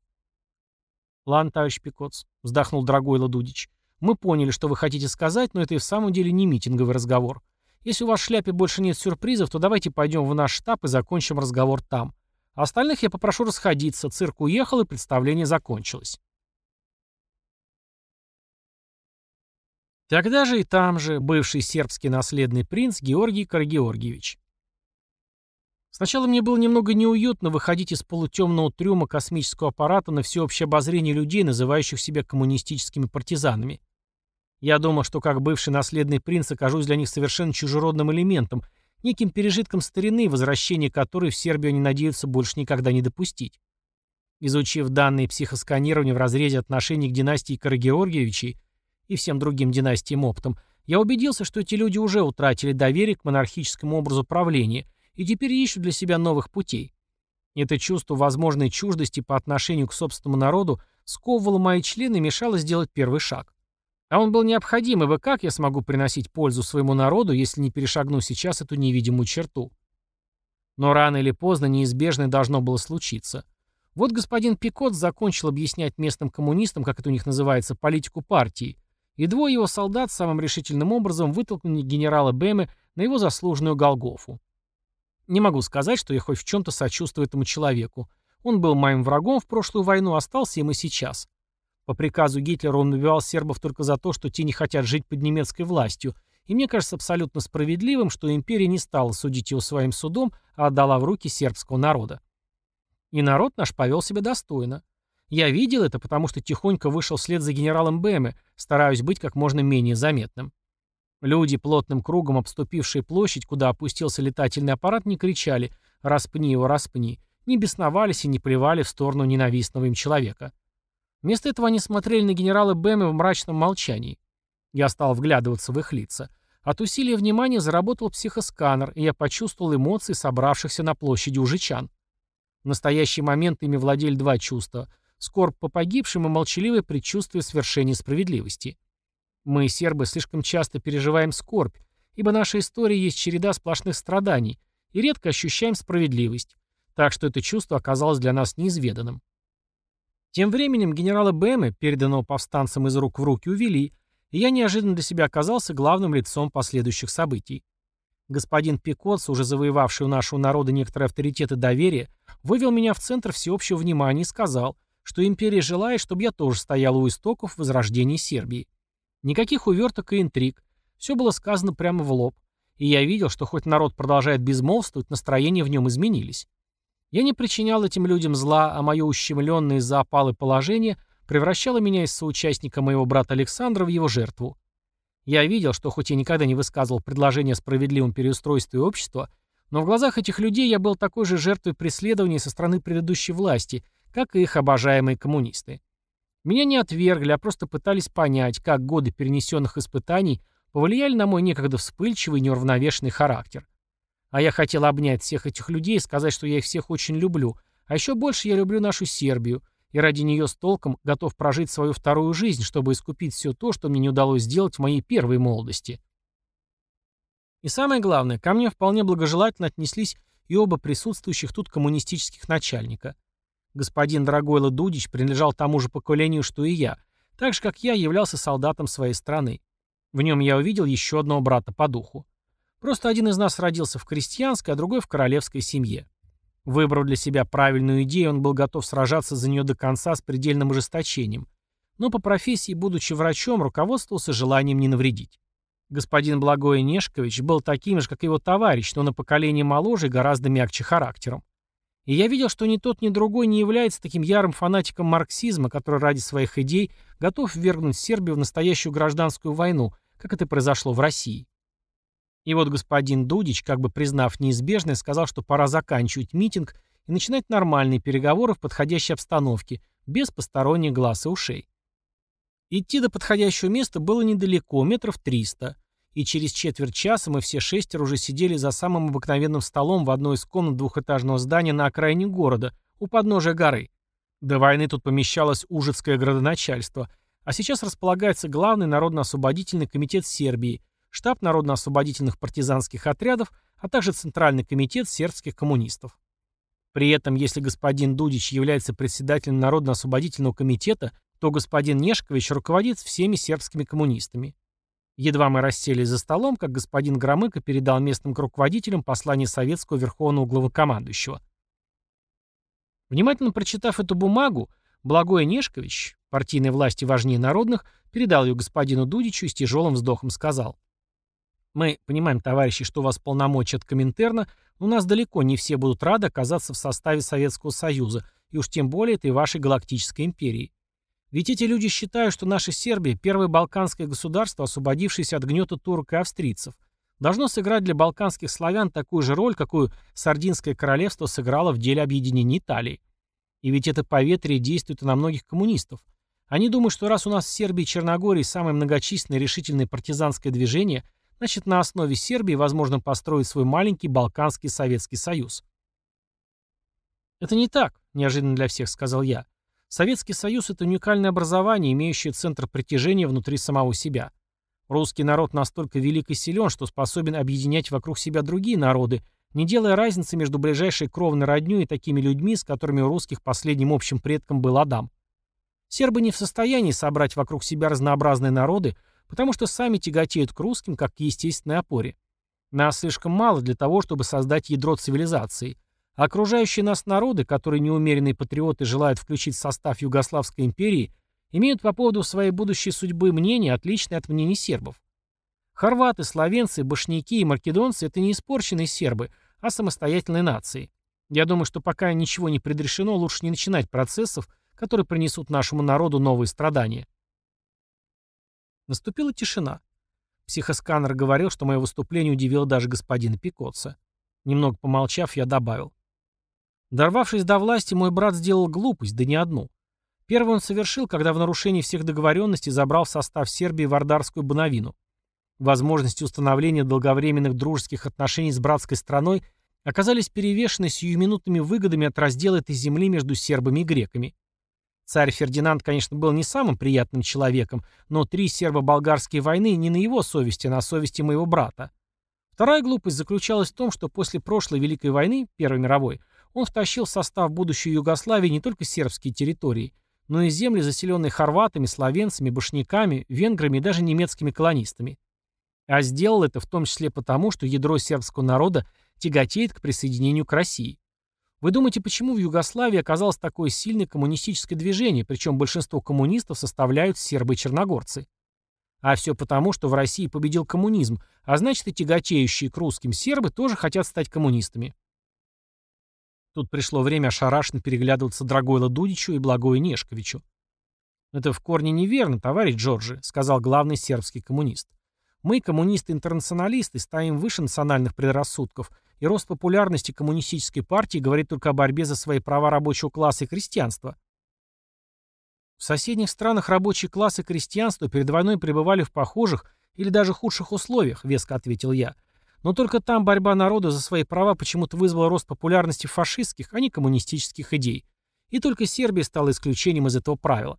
«Ладно, товарищ Пикоц», — вздохнул дорогой Ладудич. «Мы поняли, что вы хотите сказать, но это и в самом деле не митинговый разговор. Если у вас в шляпе больше нет сюрпризов, то давайте пойдем в наш штаб и закончим разговор там. А остальных я попрошу расходиться, цирк уехал и представление закончилось». Тогда же и там же бывший сербский наследный принц Георгий Карагеоргиевич. Сначала мне было немного неуютно выходить из полутемного трюма космического аппарата на всеобщее обозрение людей, называющих себя коммунистическими партизанами. Я думал, что как бывший наследный принц окажусь для них совершенно чужеродным элементом, неким пережитком старины, возвращение которой в Сербию они надеются больше никогда не допустить. Изучив данные психосканирования в разрезе отношений к династии Карагеоргиевичей, и всем другим династиям оптом, я убедился, что эти люди уже утратили доверие к монархическому образу правления и теперь ищут для себя новых путей. Это чувство возможной чуждости по отношению к собственному народу сковывало мои члены и мешало сделать первый шаг. А он был необходим, ибо как я смогу приносить пользу своему народу, если не перешагну сейчас эту невидимую черту? Но рано или поздно неизбежное должно было случиться. Вот господин Пикот закончил объяснять местным коммунистам, как это у них называется, политику партии, и двое его солдат самым решительным образом вытолкнули генерала Бэме на его заслуженную Голгофу. Не могу сказать, что я хоть в чем-то сочувствую этому человеку. Он был моим врагом в прошлую войну, остался им и сейчас. По приказу Гитлера он убивал сербов только за то, что те не хотят жить под немецкой властью, и мне кажется абсолютно справедливым, что империя не стала судить его своим судом, а отдала в руки сербского народа. И народ наш повел себя достойно. Я видел это, потому что тихонько вышел вслед за генералом Бэме, стараясь быть как можно менее заметным. Люди, плотным кругом обступившие площадь, куда опустился летательный аппарат, не кричали «распни его, распни», не бесновались и не плевали в сторону ненавистного им человека. Вместо этого они смотрели на генерала Бэме в мрачном молчании. Я стал вглядываться в их лица. От усилия внимания заработал психосканер, и я почувствовал эмоции собравшихся на площади ужичан. В настоящий момент ими владели два чувства скорбь по погибшим и молчаливое предчувствие свершения справедливости. Мы, сербы, слишком часто переживаем скорбь, ибо наша история есть череда сплошных страданий, и редко ощущаем справедливость, так что это чувство оказалось для нас неизведанным. Тем временем генерала Бэме, переданного повстанцам из рук в руки, увели, и я неожиданно для себя оказался главным лицом последующих событий. Господин Пикотс, уже завоевавший у нашего народа некоторые авторитеты доверия, вывел меня в центр всеобщего внимания и сказал – что империя желает, чтобы я тоже стоял у истоков возрождения Сербии. Никаких уверток и интриг. Все было сказано прямо в лоб. И я видел, что хоть народ продолжает безмолвствовать, настроения в нем изменились. Я не причинял этим людям зла, а мое ущемленное из-за опалы положение превращало меня из соучастника моего брата Александра в его жертву. Я видел, что хоть я никогда не высказывал предложение о справедливом переустройстве общества, но в глазах этих людей я был такой же жертвой преследования со стороны предыдущей власти – как и их обожаемые коммунисты. Меня не отвергли, а просто пытались понять, как годы перенесенных испытаний повлияли на мой некогда вспыльчивый и неуравновешенный характер. А я хотел обнять всех этих людей и сказать, что я их всех очень люблю. А еще больше я люблю нашу Сербию. И ради нее с толком готов прожить свою вторую жизнь, чтобы искупить все то, что мне не удалось сделать в моей первой молодости. И самое главное, ко мне вполне благожелательно отнеслись и оба присутствующих тут коммунистических начальника. Господин Драгойло Дудич принадлежал тому же поколению, что и я, так же, как я являлся солдатом своей страны. В нем я увидел еще одного брата по духу. Просто один из нас родился в крестьянской, а другой в королевской семье. Выбрав для себя правильную идею, он был готов сражаться за нее до конца с предельным ожесточением. Но по профессии, будучи врачом, руководствовался желанием не навредить. Господин Благой Нешкович был таким же, как его товарищ, но на поколение моложе и гораздо мягче характером. И я видел, что ни тот, ни другой не является таким ярым фанатиком марксизма, который ради своих идей готов ввергнуть Сербию в настоящую гражданскую войну, как это произошло в России. И вот господин Дудич, как бы признав неизбежное, сказал, что пора заканчивать митинг и начинать нормальные переговоры в подходящей обстановке, без посторонних глаз и ушей. Идти до подходящего места было недалеко, метров триста, и через четверть часа мы все шестеро уже сидели за самым обыкновенным столом в одной из комнат двухэтажного здания на окраине города, у подножия горы. До войны тут помещалось Ужицкое градоначальство, а сейчас располагается главный народно-освободительный комитет Сербии, штаб народно-освободительных партизанских отрядов, а также Центральный комитет сербских коммунистов. При этом, если господин Дудич является председателем Народно-освободительного комитета, то господин Нешкович руководит всеми сербскими коммунистами. Едва мы расселись за столом, как господин Громыко передал местным руководителям послание советского верховного главнокомандующего. Внимательно прочитав эту бумагу, Благой Нешкович, партийной власти важнее народных, передал ее господину Дудичу и с тяжелым вздохом сказал – мы понимаем, товарищи, что у вас полномочия от Коминтерна, но у нас далеко не все будут рады оказаться в составе Советского Союза, и уж тем более этой вашей галактической империи. Ведь эти люди считают, что наша Сербия – первое балканское государство, освободившееся от гнета турок и австрийцев, должно сыграть для балканских славян такую же роль, какую Сардинское королевство сыграло в деле объединения Италии. И ведь это поветрие действует и на многих коммунистов. Они думают, что раз у нас в Сербии и Черногории самое многочисленное решительное партизанское движение – Значит, на основе Сербии возможно построить свой маленький Балканский Советский Союз. «Это не так», — неожиданно для всех сказал я. «Советский Союз — это уникальное образование, имеющее центр притяжения внутри самого себя. Русский народ настолько велик и силен, что способен объединять вокруг себя другие народы, не делая разницы между ближайшей кровной роднёй и такими людьми, с которыми у русских последним общим предком был Адам. Сербы не в состоянии собрать вокруг себя разнообразные народы, потому что сами тяготеют к русским как к естественной опоре. Нас слишком мало для того, чтобы создать ядро цивилизации. Окружающие нас народы, которые неумеренные патриоты желают включить в состав Югославской империи, имеют по поводу своей будущей судьбы мнение, отличное от мнений сербов. Хорваты, словенцы, башняки и македонцы – это не испорченные сербы, а самостоятельные нации. Я думаю, что пока ничего не предрешено, лучше не начинать процессов, которые принесут нашему народу новые страдания. Наступила тишина. Психосканер говорил, что мое выступление удивило даже господина Пикотса. Немного помолчав, я добавил. Дорвавшись до власти, мой брат сделал глупость, да не одну. Первый он совершил, когда в нарушении всех договоренностей забрал в состав Сербии Вардарскую Бановину. Возможности установления долговременных дружеских отношений с братской страной оказались перевешены сиюминутными выгодами от раздела этой земли между сербами и греками. Царь Фердинанд, конечно, был не самым приятным человеком, но три сербо-болгарские войны не на его совести, а на совести моего брата. Вторая глупость заключалась в том, что после прошлой Великой войны, Первой мировой, он втащил в состав будущей Югославии не только сербские территории, но и земли, заселенные хорватами, словенцами, башняками, венграми и даже немецкими колонистами. А сделал это в том числе потому, что ядро сербского народа тяготеет к присоединению к России. Вы думаете, почему в Югославии оказалось такое сильное коммунистическое движение, причем большинство коммунистов составляют сербы и черногорцы? А все потому, что в России победил коммунизм, а значит и тяготеющие к русским сербы тоже хотят стать коммунистами. Тут пришло время ошарашенно переглядываться Драгойло Дудичу и Благою Нешковичу. «Это в корне неверно, товарищ Джорджи», — сказал главный сербский коммунист. «Мы, коммунисты-интернационалисты, стоим выше национальных предрассудков и рост популярности коммунистической партии говорит только о борьбе за свои права рабочего класса и крестьянства. В соседних странах рабочий класс и крестьянство перед войной пребывали в похожих или даже худших условиях, веско ответил я. Но только там борьба народа за свои права почему-то вызвала рост популярности фашистских, а не коммунистических идей. И только Сербия стала исключением из этого правила.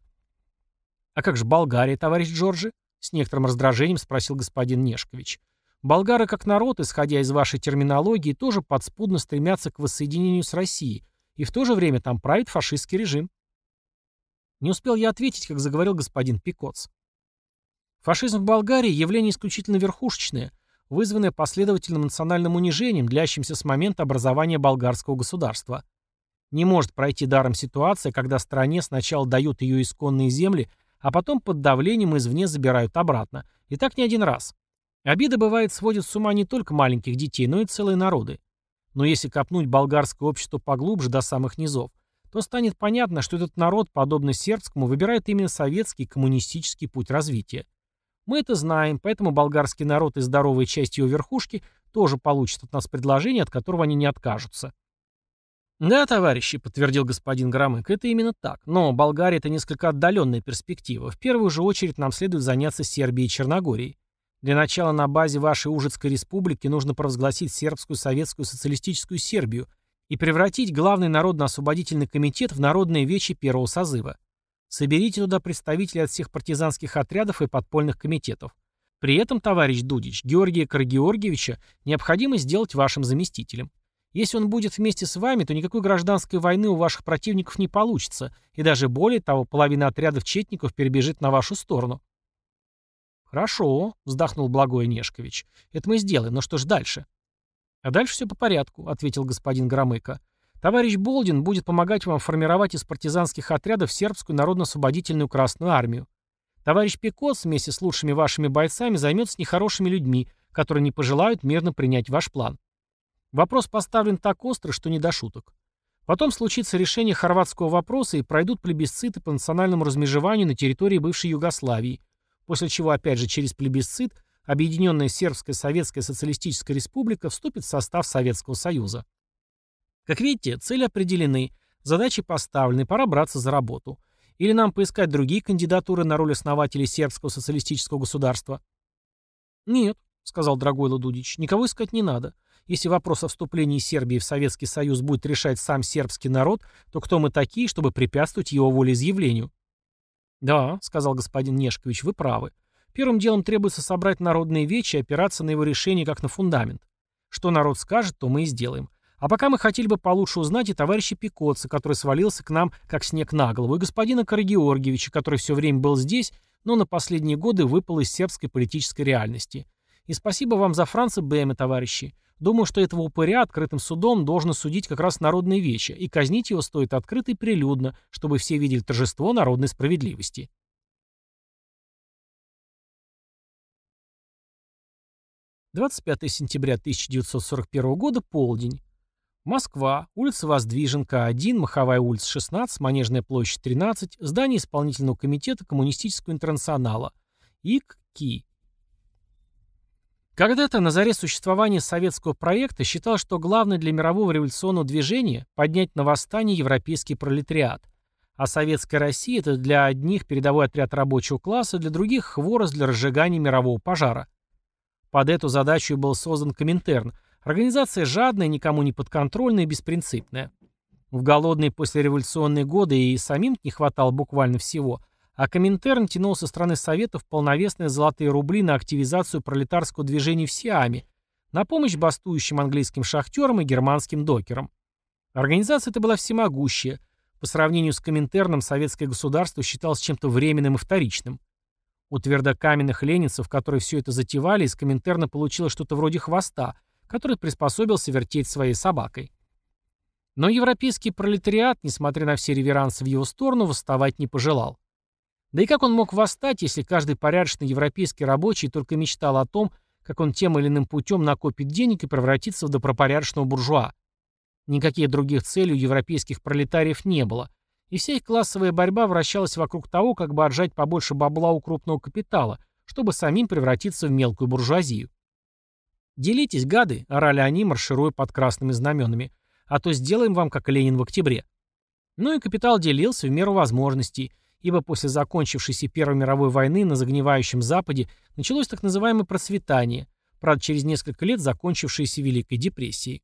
«А как же Болгария, товарищ Джорджи?» — с некоторым раздражением спросил господин Нешкович. «Болгары, как народ, исходя из вашей терминологии, тоже подспудно стремятся к воссоединению с Россией, и в то же время там правит фашистский режим». Не успел я ответить, как заговорил господин Пикоц. Фашизм в Болгарии – явление исключительно верхушечное, вызванное последовательным национальным унижением, длящимся с момента образования болгарского государства. Не может пройти даром ситуация, когда стране сначала дают ее исконные земли, а потом под давлением извне забирают обратно. И так не один раз. Обида, бывает, сводит с ума не только маленьких детей, но и целые народы. Но если копнуть болгарское общество поглубже до самых низов, то станет понятно, что этот народ, подобно сербскому, выбирает именно советский коммунистический путь развития. Мы это знаем, поэтому болгарский народ и здоровая часть его верхушки тоже получат от нас предложение, от которого они не откажутся. «Да, товарищи», — подтвердил господин Громык, — «это именно так. Но Болгария — это несколько отдаленная перспектива. В первую же очередь нам следует заняться Сербией и Черногорией. Для начала на базе вашей Ужицкой республики нужно провозгласить Сербскую Советскую Социалистическую Сербию и превратить главный народно-освободительный комитет в народное вече первого созыва. Соберите туда представителей от всех партизанских отрядов и подпольных комитетов. При этом, товарищ Дудич, Георгия Каргеоргиевича необходимо сделать вашим заместителем. Если он будет вместе с вами, то никакой гражданской войны у ваших противников не получится, и даже более того, половина отрядов четников перебежит на вашу сторону. «Хорошо», — вздохнул Благой Нешкович. «Это мы сделаем, но что ж дальше?» «А дальше все по порядку», — ответил господин Громыко. «Товарищ Болдин будет помогать вам формировать из партизанских отрядов сербскую народно-освободительную Красную Армию. Товарищ Пекос вместе с лучшими вашими бойцами займется нехорошими людьми, которые не пожелают мирно принять ваш план. Вопрос поставлен так остро, что не до шуток. Потом случится решение хорватского вопроса и пройдут плебисциты по национальному размежеванию на территории бывшей Югославии, после чего опять же через плебисцит Объединенная Сербская Советская Социалистическая Республика вступит в состав Советского Союза. Как видите, цели определены, задачи поставлены, пора браться за работу. Или нам поискать другие кандидатуры на роль основателей сербского социалистического государства? Нет, сказал Драгойло Дудич, никого искать не надо. Если вопрос о вступлении Сербии в Советский Союз будет решать сам сербский народ, то кто мы такие, чтобы препятствовать его волеизъявлению? «Да», — сказал господин Нешкович, — «вы правы. Первым делом требуется собрать народные вечи и опираться на его решение как на фундамент. Что народ скажет, то мы и сделаем. А пока мы хотели бы получше узнать и товарища Пикотца, который свалился к нам как снег на голову, и господина Карагеоргиевича, который все время был здесь, но на последние годы выпал из сербской политической реальности. И спасибо вам за Франца Бэме, товарищи. Думаю, что этого упыря открытым судом должно судить как раз народные вечи, и казнить его стоит открыто и прилюдно, чтобы все видели торжество народной справедливости. «25 сентября 1941 года, полдень. Москва, улица Воздвиженка, 1, Маховая улица, 16, Манежная площадь, 13, здание исполнительного комитета Коммунистического интернационала. ИК-КИ. Когда-то на заре существования советского проекта считал, что главное для мирового революционного движения – поднять на восстание европейский пролетариат. А советская Россия – это для одних передовой отряд рабочего класса, для других – хворост для разжигания мирового пожара. Под эту задачу был создан Коминтерн – организация жадная, никому не подконтрольная и беспринципная. В голодные послереволюционные годы и самим не хватало буквально всего – а Коминтерн тянул со стороны Советов полновесные золотые рубли на активизацию пролетарского движения в Сиаме, на помощь бастующим английским шахтерам и германским докерам. Организация эта была всемогущая. По сравнению с Коминтерном советское государство считалось чем-то временным и вторичным. У твердокаменных ленинцев, которые все это затевали, из Коминтерна получилось что-то вроде хвоста, который приспособился вертеть своей собакой. Но европейский пролетариат, несмотря на все реверансы в его сторону, восставать не пожелал. Да и как он мог восстать, если каждый порядочный европейский рабочий только мечтал о том, как он тем или иным путем накопит денег и превратится в добропорядочного буржуа? Никаких других целей у европейских пролетариев не было, и вся их классовая борьба вращалась вокруг того, как бы отжать побольше бабла у крупного капитала, чтобы самим превратиться в мелкую буржуазию. «Делитесь, гады!» — орали они, маршируя под красными знаменами. «А то сделаем вам, как Ленин в октябре». Ну и капитал делился в меру возможностей, ибо после закончившейся Первой мировой войны на загнивающем Западе началось так называемое процветание, правда через несколько лет закончившейся Великой депрессией.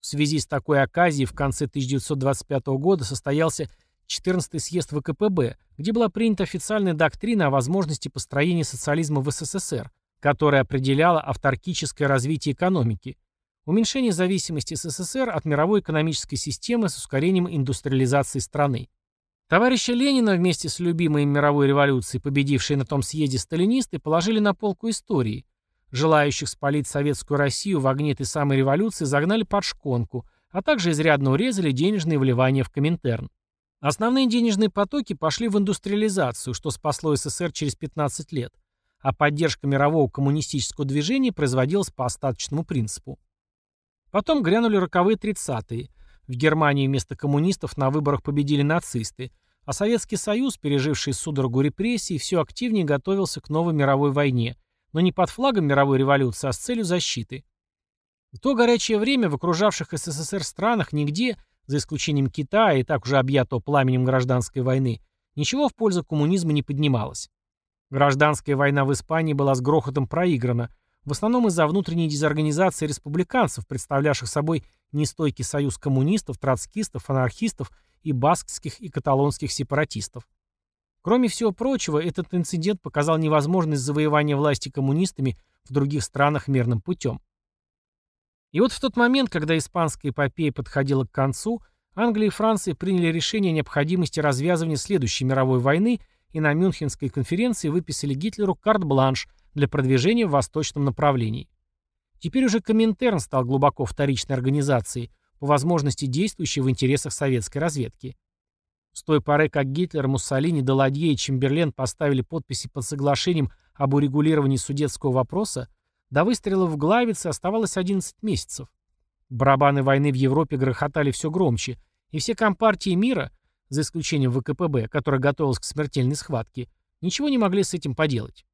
В связи с такой оказией в конце 1925 года состоялся 14-й съезд ВКПБ, где была принята официальная доктрина о возможности построения социализма в СССР, которая определяла авторкическое развитие экономики, уменьшение зависимости СССР от мировой экономической системы с ускорением индустриализации страны. Товарища Ленина вместе с любимой мировой революцией, победившей на том съезде сталинисты, положили на полку истории, Желающих спалить советскую Россию в огне этой самой революции загнали под шконку, а также изрядно урезали денежные вливания в Коминтерн. Основные денежные потоки пошли в индустриализацию, что спасло СССР через 15 лет, а поддержка мирового коммунистического движения производилась по остаточному принципу. Потом грянули роковые 30-е. В Германии вместо коммунистов на выборах победили нацисты, а Советский Союз, переживший судорогу репрессий, все активнее готовился к новой мировой войне, но не под флагом мировой революции, а с целью защиты. В то горячее время в окружавших СССР странах нигде, за исключением Китая и так уже объятого пламенем гражданской войны, ничего в пользу коммунизма не поднималось. Гражданская война в Испании была с грохотом проиграна, в основном из-за внутренней дезорганизации республиканцев, представлявших собой нестойкий союз коммунистов, троцкистов, анархистов и баскских и каталонских сепаратистов. Кроме всего прочего, этот инцидент показал невозможность завоевания власти коммунистами в других странах мирным путем. И вот в тот момент, когда испанская эпопея подходила к концу, Англия и Франция приняли решение о необходимости развязывания следующей мировой войны и на Мюнхенской конференции выписали Гитлеру карт-бланш для продвижения в восточном направлении. Теперь уже Коминтерн стал глубоко вторичной организацией, по возможности действующей в интересах советской разведки. С той поры, как Гитлер, Муссолини, Даладье и Чемберлен поставили подписи под соглашением об урегулировании судетского вопроса, до выстрелов в Главице оставалось 11 месяцев. Барабаны войны в Европе грохотали все громче, и все компартии мира, за исключением ВКПБ, которая готовилась к смертельной схватке, ничего не могли с этим поделать.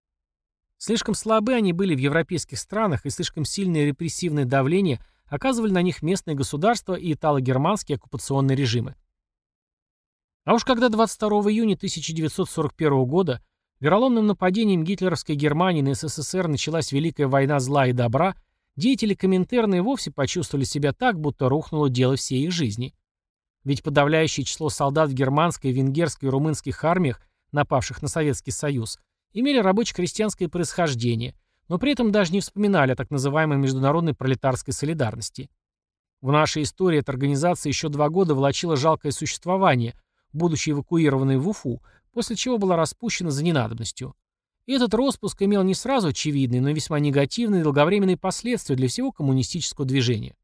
Слишком слабы они были в европейских странах, и слишком сильное репрессивное давление оказывали на них местные государства и итало-германские оккупационные режимы. А уж когда 22 июня 1941 года вероломным нападением гитлеровской Германии на СССР началась Великая война зла и добра, деятели Коминтерна и вовсе почувствовали себя так, будто рухнуло дело всей их жизни. Ведь подавляющее число солдат в германской, венгерской и румынских армиях, напавших на Советский Союз, имели рабоче-крестьянское происхождение, но при этом даже не вспоминали о так называемой международной пролетарской солидарности. В нашей истории эта организация еще два года влачила жалкое существование – будучи эвакуированной в Уфу, после чего была распущена за ненадобностью. И этот распуск имел не сразу очевидные, но весьма негативные долговременные последствия для всего коммунистического движения.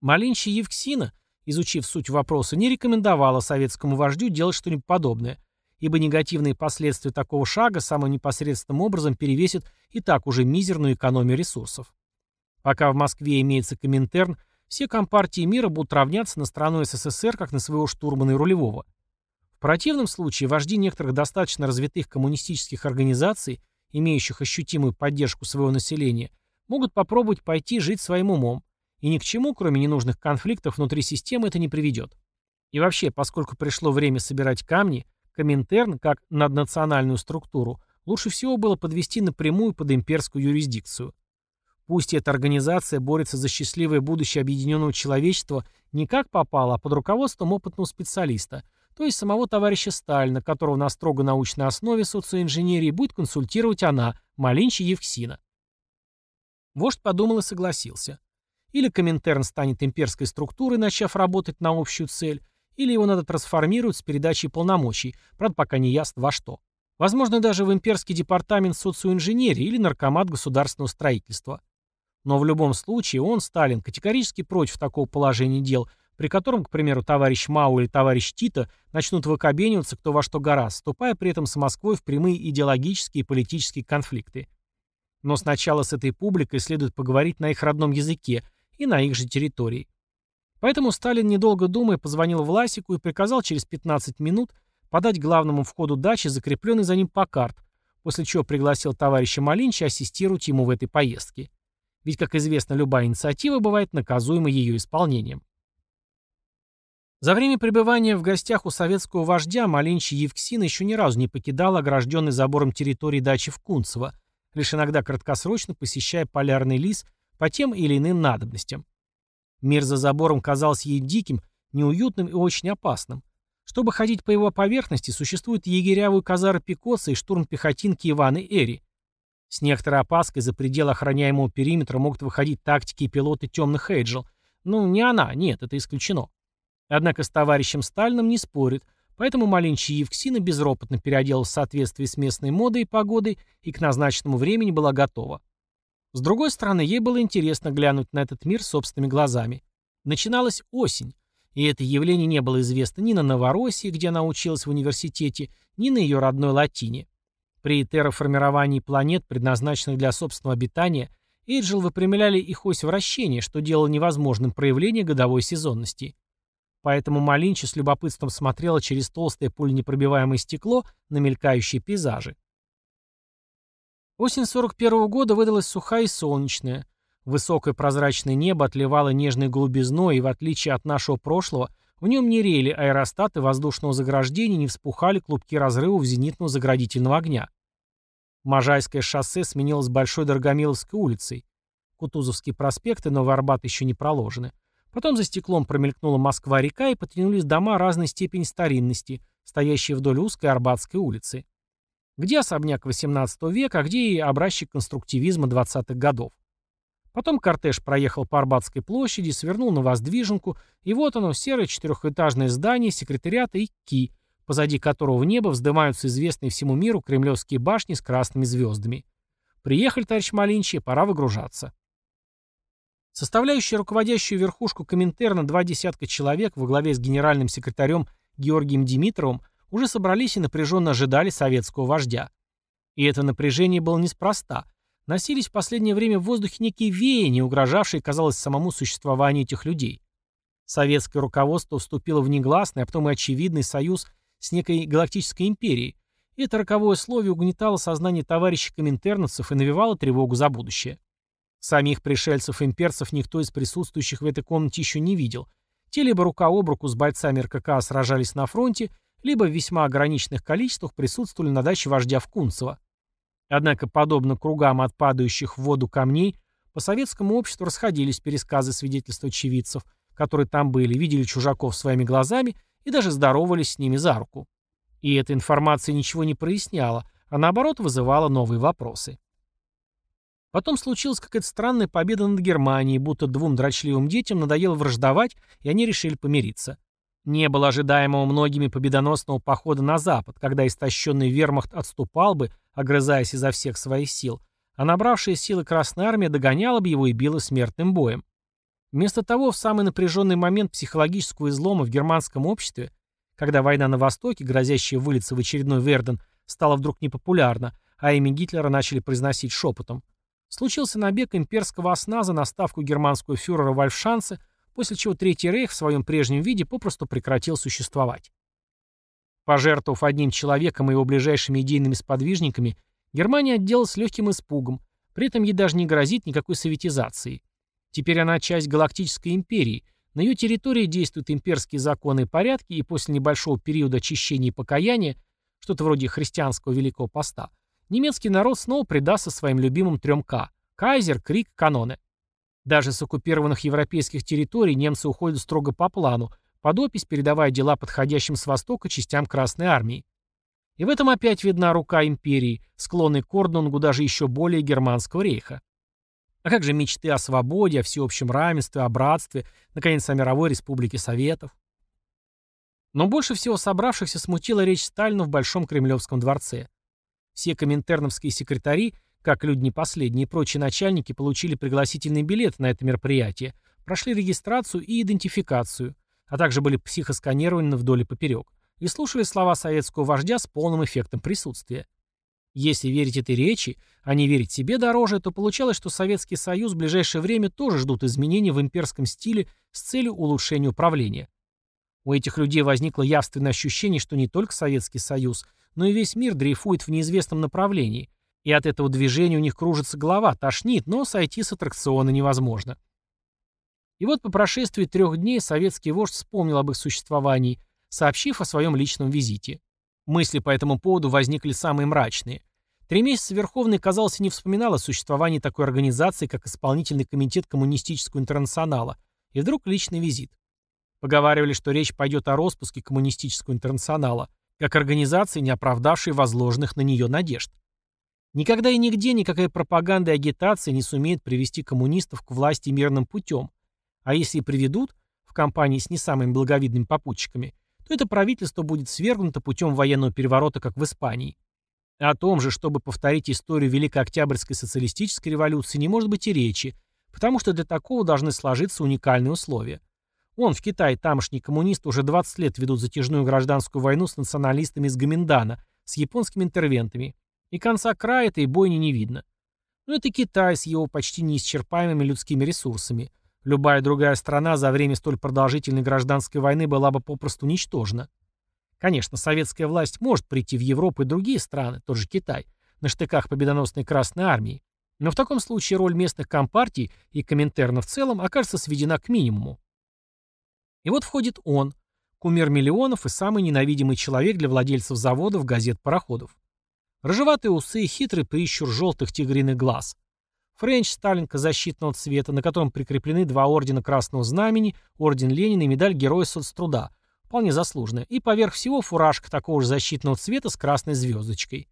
Малинчи Евксина, изучив суть вопроса, не рекомендовала советскому вождю делать что-нибудь подобное, ибо негативные последствия такого шага самым непосредственным образом перевесят и так уже мизерную экономию ресурсов. Пока в Москве имеется Коминтерн, все компартии мира будут равняться на страну СССР как на своего штурмана и рулевого. В противном случае вожди некоторых достаточно развитых коммунистических организаций, имеющих ощутимую поддержку своего населения, могут попробовать пойти жить своим умом, и ни к чему, кроме ненужных конфликтов внутри системы, это не приведет. И вообще, поскольку пришло время собирать камни, Коминтерн, как наднациональную структуру, лучше всего было подвести напрямую под имперскую юрисдикцию. Пусть эта организация борется за счастливое будущее объединенного человечества не как попало, а под руководством опытного специалиста, то есть самого товарища Сталина, которого на строго научной основе социоинженерии будет консультировать она, Малинчи Евксина. Вождь подумал и согласился. Или Коминтерн станет имперской структурой, начав работать на общую цель, или его надо трансформировать с передачей полномочий, правда пока не ясно во что. Возможно, даже в имперский департамент социоинженерии или наркомат государственного строительства. Но в любом случае он, Сталин, категорически против такого положения дел, при котором, к примеру, товарищ Мау или товарищ Тита начнут выкобениваться кто во что гораздо, вступая при этом с Москвой в прямые идеологические и политические конфликты. Но сначала с этой публикой следует поговорить на их родном языке и на их же территории. Поэтому Сталин, недолго думая, позвонил Власику и приказал через 15 минут подать главному входу дачи закрепленный за ним покарт, после чего пригласил товарища Малинча ассистировать ему в этой поездке. Ведь, как известно, любая инициатива бывает наказуема ее исполнением. За время пребывания в гостях у советского вождя Малинчи Евксина еще ни разу не покидала огражденный забором территории дачи в Кунцево, лишь иногда краткосрочно посещая полярный лис по тем или иным надобностям. Мир за забором казался ей диким, неуютным и очень опасным. Чтобы ходить по его поверхности, существуют егеря Казара Пикоса и штурм-пехотинки Иваны Эри. С некоторой опаской за пределы охраняемого периметра могут выходить тактики и пилоты темных Эйджел. Ну, не она, нет, это исключено. Однако с товарищем Сталиным не спорит, поэтому маленькая Евксина безропотно переоделась в соответствии с местной модой и погодой и к назначенному времени была готова. С другой стороны, ей было интересно глянуть на этот мир собственными глазами. Начиналась осень, и это явление не было известно ни на Новороссии, где она училась в университете, ни на ее родной Латине. При терраформировании планет, предназначенных для собственного обитания, Эйджел выпрямляли их ось вращения, что делало невозможным проявление годовой сезонности. Поэтому Малинчи с любопытством смотрела через толстое пуленепробиваемое стекло на мелькающие пейзажи. Осень 41 -го года выдалась сухая и солнечная. Высокое прозрачное небо отливало нежной голубизной, и в отличие от нашего прошлого, в нем не рели аэростаты воздушного заграждения, не вспухали клубки разрывов зенитного заградительного огня. Можайское шоссе сменилось Большой Дорогомиловской улицей. Кутузовский проспект и Новый Арбат еще не проложены. Потом за стеклом промелькнула Москва-река и потянулись дома разной степени старинности, стоящие вдоль узкой Арбатской улицы. Где особняк XVIII века, а где и образчик конструктивизма 20-х годов. Потом кортеж проехал по Арбатской площади, свернул на Воздвиженку, и вот оно, серое четырехэтажное здание секретариата и КИ, позади которого в небо вздымаются известные всему миру кремлевские башни с красными звездами. Приехали, товарищ Малинчи, пора выгружаться. Составляющие руководящую верхушку Коминтерна два десятка человек во главе с генеральным секретарем Георгием Димитровым уже собрались и напряженно ожидали советского вождя. И это напряжение было неспроста. Носились в последнее время в воздухе некие веяния, угрожавшие, казалось, самому существованию этих людей. Советское руководство вступило в негласный, а потом и очевидный союз с некой галактической империей. И это роковое слово угнетало сознание товарищей коминтерновцев и навевало тревогу за будущее. Самих пришельцев-имперцев никто из присутствующих в этой комнате еще не видел. Те либо рука об руку с бойцами РКК сражались на фронте, либо в весьма ограниченных количествах присутствовали на даче вождя Вкунцева. Однако, подобно кругам от падающих в воду камней, по советскому обществу расходились пересказы свидетельств очевидцев, которые там были, видели чужаков своими глазами и даже здоровались с ними за руку. И эта информация ничего не проясняла, а наоборот вызывала новые вопросы. Потом случилась какая-то странная победа над Германией, будто двум дрочливым детям надоело враждовать, и они решили помириться. Не было ожидаемого многими победоносного похода на запад, когда истощенный вермахт отступал бы, огрызаясь изо всех своих сил, а набравшая силы Красная Армия догоняла бы его и била смертным боем. Вместо того, в самый напряженный момент психологического излома в германском обществе, когда война на Востоке, грозящая вылиться в очередной Верден, стала вдруг непопулярна, а имя Гитлера начали произносить шепотом, случился набег имперского осназа на ставку германского фюрера Вальфшанца, после чего Третий Рейх в своем прежнем виде попросту прекратил существовать. Пожертвовав одним человеком и его ближайшими идейными сподвижниками, Германия отделалась легким испугом, при этом ей даже не грозит никакой советизации. Теперь она часть галактической империи, на ее территории действуют имперские законы и порядки, и после небольшого периода очищения и покаяния, что-то вроде христианского Великого Поста, немецкий народ снова предастся своим любимым трем К – Кайзер, Крик, Каноне. Даже с оккупированных европейских территорий немцы уходят строго по плану, под опись передавая дела подходящим с востока частям Красной Армии. И в этом опять видна рука империи, склонной к орденгу даже еще более германского рейха. А как же мечты о свободе, о всеобщем равенстве, о братстве, наконец, о мировой республике Советов? Но больше всего собравшихся смутила речь Сталина в Большом Кремлевском дворце. Все коминтерновские секретари, как люди не последние и прочие начальники, получили пригласительный билет на это мероприятие, прошли регистрацию и идентификацию, а также были психосканированы вдоль и поперек, и слушали слова советского вождя с полным эффектом присутствия. Если верить этой речи, а не верить себе дороже, то получалось, что Советский Союз в ближайшее время тоже ждут изменений в имперском стиле с целью улучшения управления. У этих людей возникло явственное ощущение, что не только Советский Союз, но и весь мир дрейфует в неизвестном направлении, и от этого движения у них кружится голова, тошнит, но сойти с аттракциона невозможно. И вот по прошествии трех дней советский вождь вспомнил об их существовании, сообщив о своем личном визите. Мысли по этому поводу возникли самые мрачные. Три месяца Верховный, казалось, не вспоминал о существовании такой организации, как Исполнительный комитет Коммунистического интернационала, и вдруг личный визит. Поговаривали, что речь пойдет о распуске Коммунистического интернационала, как организации, не оправдавшей возложенных на нее надежд. Никогда и нигде никакая пропаганда и агитация не сумеет привести коммунистов к власти мирным путем, а если и приведут, в компании с не самыми благовидными попутчиками, то это правительство будет свергнуто путем военного переворота, как в Испании. О том же, чтобы повторить историю Великой Октябрьской социалистической революции, не может быть и речи, потому что для такого должны сложиться уникальные условия. Вон, в Китае тамошние коммунисты уже 20 лет ведут затяжную гражданскую войну с националистами из Гаминдана, с японскими интервентами. И конца края этой бойни не видно. Но это Китай с его почти неисчерпаемыми людскими ресурсами. Любая другая страна за время столь продолжительной гражданской войны была бы попросту уничтожена. Конечно, советская власть может прийти в Европу и другие страны, тот же Китай, на штыках победоносной Красной Армии, но в таком случае роль местных компартий и Коминтерна в целом окажется сведена к минимуму. И вот входит он, кумир миллионов и самый ненавидимый человек для владельцев заводов, газет, пароходов. Рыжеватые усы и хитрый прищур желтых тигриных глаз. Френч Сталинка защитного цвета, на котором прикреплены два ордена Красного Знамени, орден Ленина и медаль Героя соцтруда, вполне заслуженная, и поверх всего фуражка такого же защитного цвета с красной звездочкой.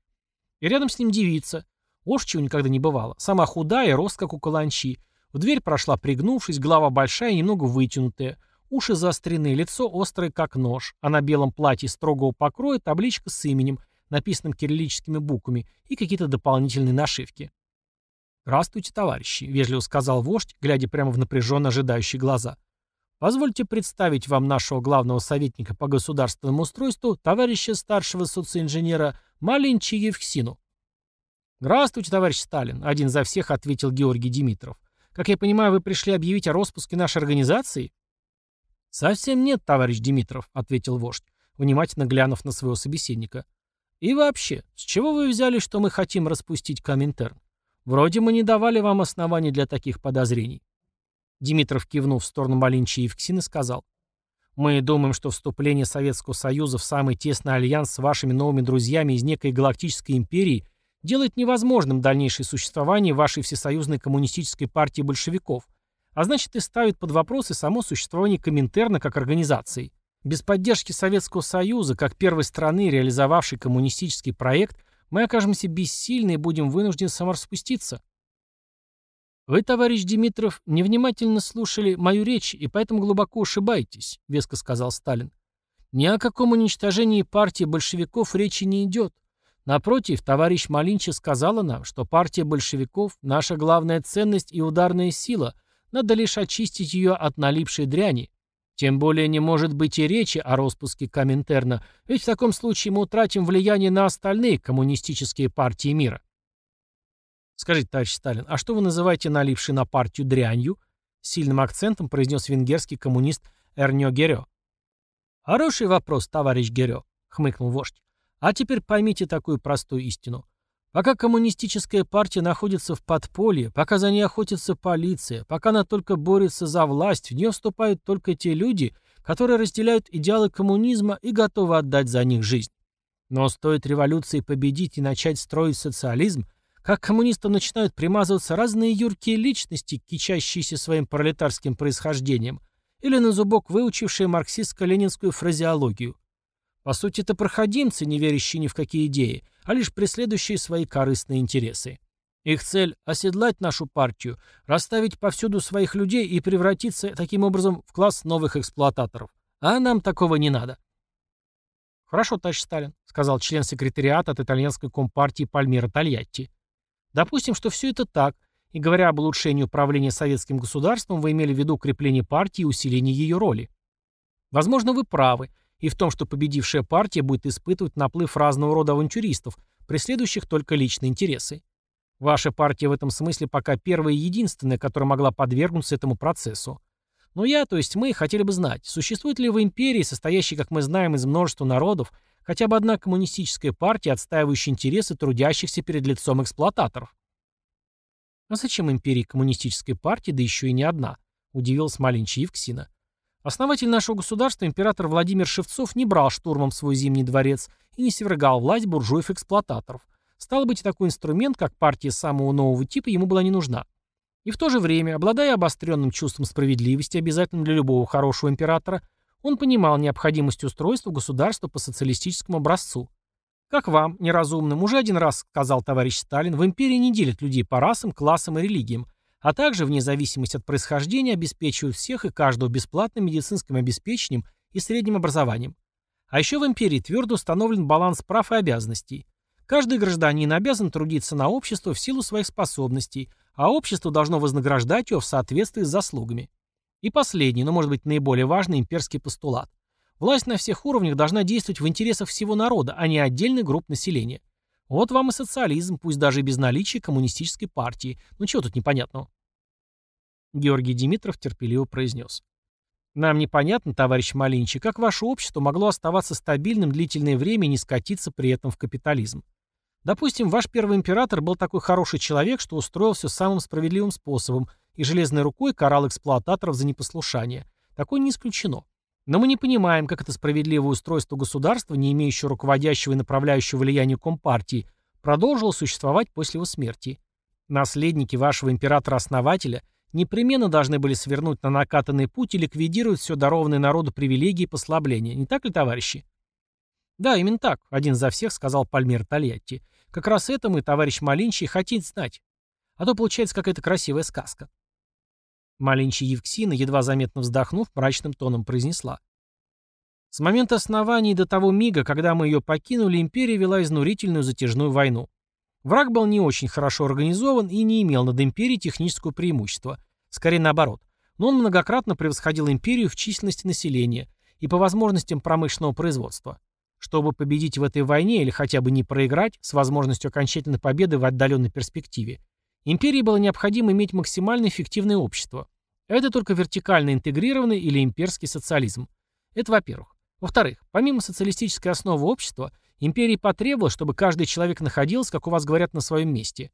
И рядом с ним девица. Ложь чего никогда не бывало. Сама худая, рост как у каланчи. В дверь прошла пригнувшись, голова большая немного вытянутая. Уши заострены, лицо острое как нож, а на белом платье строгого покроя табличка с именем, написанным кириллическими буквами, и какие-то дополнительные нашивки. «Здравствуйте, товарищи», — вежливо сказал вождь, глядя прямо в напряженно ожидающие глаза. Позвольте представить вам нашего главного советника по государственному устройству, товарища старшего социоинженера Малинчи Евксину. «Здравствуйте, товарищ Сталин», — один за всех ответил Георгий Димитров. «Как я понимаю, вы пришли объявить о распуске нашей организации?» «Совсем нет, товарищ Димитров», — ответил вождь, внимательно глянув на своего собеседника. «И вообще, с чего вы взяли, что мы хотим распустить Коминтерн? Вроде мы не давали вам оснований для таких подозрений». Димитров кивнув в сторону Малинчи и Евксина, сказал. «Мы думаем, что вступление Советского Союза в самый тесный альянс с вашими новыми друзьями из некой галактической империи делает невозможным дальнейшее существование вашей всесоюзной коммунистической партии большевиков, а значит и ставит под вопрос и само существование Коминтерна как организации. Без поддержки Советского Союза, как первой страны, реализовавшей коммунистический проект, мы окажемся бессильны и будем вынуждены самораспуститься. «Вы, товарищ Димитров, невнимательно слушали мою речь и поэтому глубоко ошибаетесь», — веско сказал Сталин. «Ни о каком уничтожении партии большевиков речи не идет. Напротив, товарищ Малинча сказала нам, что партия большевиков — наша главная ценность и ударная сила, надо лишь очистить ее от налипшей дряни. Тем более не может быть и речи о распуске Коминтерна, ведь в таком случае мы утратим влияние на остальные коммунистические партии мира. Скажите, товарищ Сталин, а что вы называете налившей на партию дрянью? сильным акцентом произнес венгерский коммунист Эрнё Герё. Хороший вопрос, товарищ Герё, хмыкнул вождь. А теперь поймите такую простую истину. Пока коммунистическая партия находится в подполье, пока за ней охотится полиция, пока она только борется за власть, в нее вступают только те люди, которые разделяют идеалы коммунизма и готовы отдать за них жизнь. Но стоит революции победить и начать строить социализм, как коммунистам начинают примазываться разные юркие личности, кичащиеся своим пролетарским происхождением, или на зубок выучившие марксистско-ленинскую фразеологию. По сути, это проходимцы, не верящие ни в какие идеи, а лишь преследующие свои корыстные интересы. Их цель – оседлать нашу партию, расставить повсюду своих людей и превратиться таким образом в класс новых эксплуататоров. А нам такого не надо. «Хорошо, товарищ Сталин», — сказал член секретариата от итальянской компартии Пальмира Тольятти. Допустим, что все это так, и говоря об улучшении управления советским государством, вы имели в виду укрепление партии и усиление ее роли. Возможно, вы правы и в том, что победившая партия будет испытывать наплыв разного рода авантюристов, преследующих только личные интересы. Ваша партия в этом смысле пока первая и единственная, которая могла подвергнуться этому процессу. Но я, то есть мы, хотели бы знать, существует ли в империи, состоящей, как мы знаем, из множества народов, Хотя бы одна коммунистическая партия, отстаивающая интересы трудящихся перед лицом эксплуататоров. «А зачем империи коммунистической партии, да еще и не одна?» – удивилась Малинча Евксина. Основатель нашего государства, император Владимир Шевцов, не брал штурмом свой зимний дворец и не свергал власть буржуев-эксплуататоров. Стало быть, такой инструмент, как партия самого нового типа, ему была не нужна. И в то же время, обладая обостренным чувством справедливости, обязательным для любого хорошего императора, он понимал необходимость устройства государства по социалистическому образцу. Как вам, неразумным, уже один раз сказал товарищ Сталин, в империи не делят людей по расам, классам и религиям, а также, вне зависимости от происхождения, обеспечивают всех и каждого бесплатным медицинским обеспечением и средним образованием. А еще в империи твердо установлен баланс прав и обязанностей. Каждый гражданин обязан трудиться на общество в силу своих способностей, а общество должно вознаграждать его в соответствии с заслугами. И последний, но может быть наиболее важный имперский постулат. Власть на всех уровнях должна действовать в интересах всего народа, а не отдельных групп населения. Вот вам и социализм, пусть даже и без наличия коммунистической партии. Ну чего тут непонятного? Георгий Димитров терпеливо произнес. Нам непонятно, товарищ Малинчи, как ваше общество могло оставаться стабильным длительное время и не скатиться при этом в капитализм. Допустим, ваш первый император был такой хороший человек, что устроил все самым справедливым способом и железной рукой карал эксплуататоров за непослушание. Такое не исключено. Но мы не понимаем, как это справедливое устройство государства, не имеющее руководящего и направляющего влияния Компартии, продолжило существовать после его смерти. Наследники вашего императора-основателя непременно должны были свернуть на накатанный путь и ликвидировать все дарованное народу привилегии и послабления. Не так ли, товарищи? Да, именно так, один за всех сказал Пальмир Тольятти. Как раз это мы, товарищ Малинчи, хотим знать. А то получается какая-то красивая сказка. Малинчи Евксина, едва заметно вздохнув, мрачным тоном произнесла. С момента основания до того мига, когда мы ее покинули, империя вела изнурительную затяжную войну. Враг был не очень хорошо организован и не имел над империей технического преимущества. Скорее наоборот. Но он многократно превосходил империю в численности населения и по возможностям промышленного производства. Чтобы победить в этой войне или хотя бы не проиграть, с возможностью окончательной победы в отдаленной перспективе, империи было необходимо иметь максимально эффективное общество. Это только вертикально интегрированный или имперский социализм. Это во-первых. Во-вторых, помимо социалистической основы общества, империи потребовалось, чтобы каждый человек находился, как у вас говорят, на своем месте.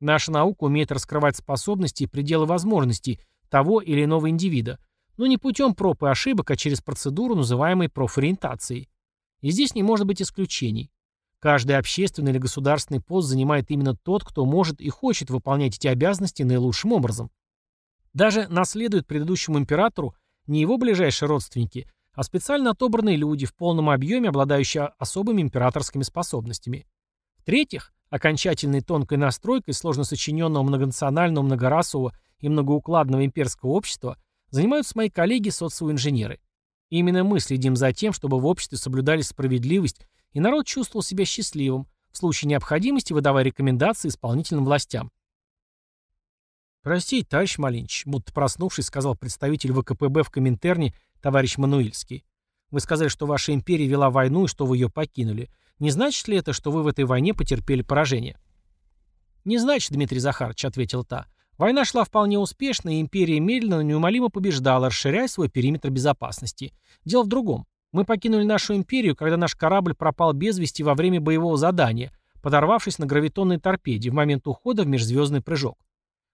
Наша наука умеет раскрывать способности и пределы возможностей того или иного индивида, но не путем проб и ошибок, а через процедуру, называемой профориентацией. И здесь не может быть исключений. Каждый общественный или государственный пост занимает именно тот, кто может и хочет выполнять эти обязанности наилучшим образом. Даже наследуют предыдущему императору не его ближайшие родственники, а специально отобранные люди в полном объеме, обладающие особыми императорскими способностями. В-третьих, окончательной тонкой настройкой сложно сочиненного многонационального, многорасового и многоукладного имперского общества занимаются мои коллеги-социоинженеры. Именно мы следим за тем, чтобы в обществе соблюдались справедливость, и народ чувствовал себя счастливым, в случае необходимости выдавая рекомендации исполнительным властям. «Простите, товарищ Малинч», будто проснувшись, сказал представитель ВКПБ в Коминтерне товарищ Мануильский. «Вы сказали, что ваша империя вела войну и что вы ее покинули. Не значит ли это, что вы в этой войне потерпели поражение?» «Не значит, Дмитрий Захарович», — ответил та. Война шла вполне успешно, и империя медленно, но неумолимо побеждала, расширяя свой периметр безопасности. Дело в другом. Мы покинули нашу империю, когда наш корабль пропал без вести во время боевого задания, подорвавшись на гравитонной торпеде в момент ухода в межзвездный прыжок.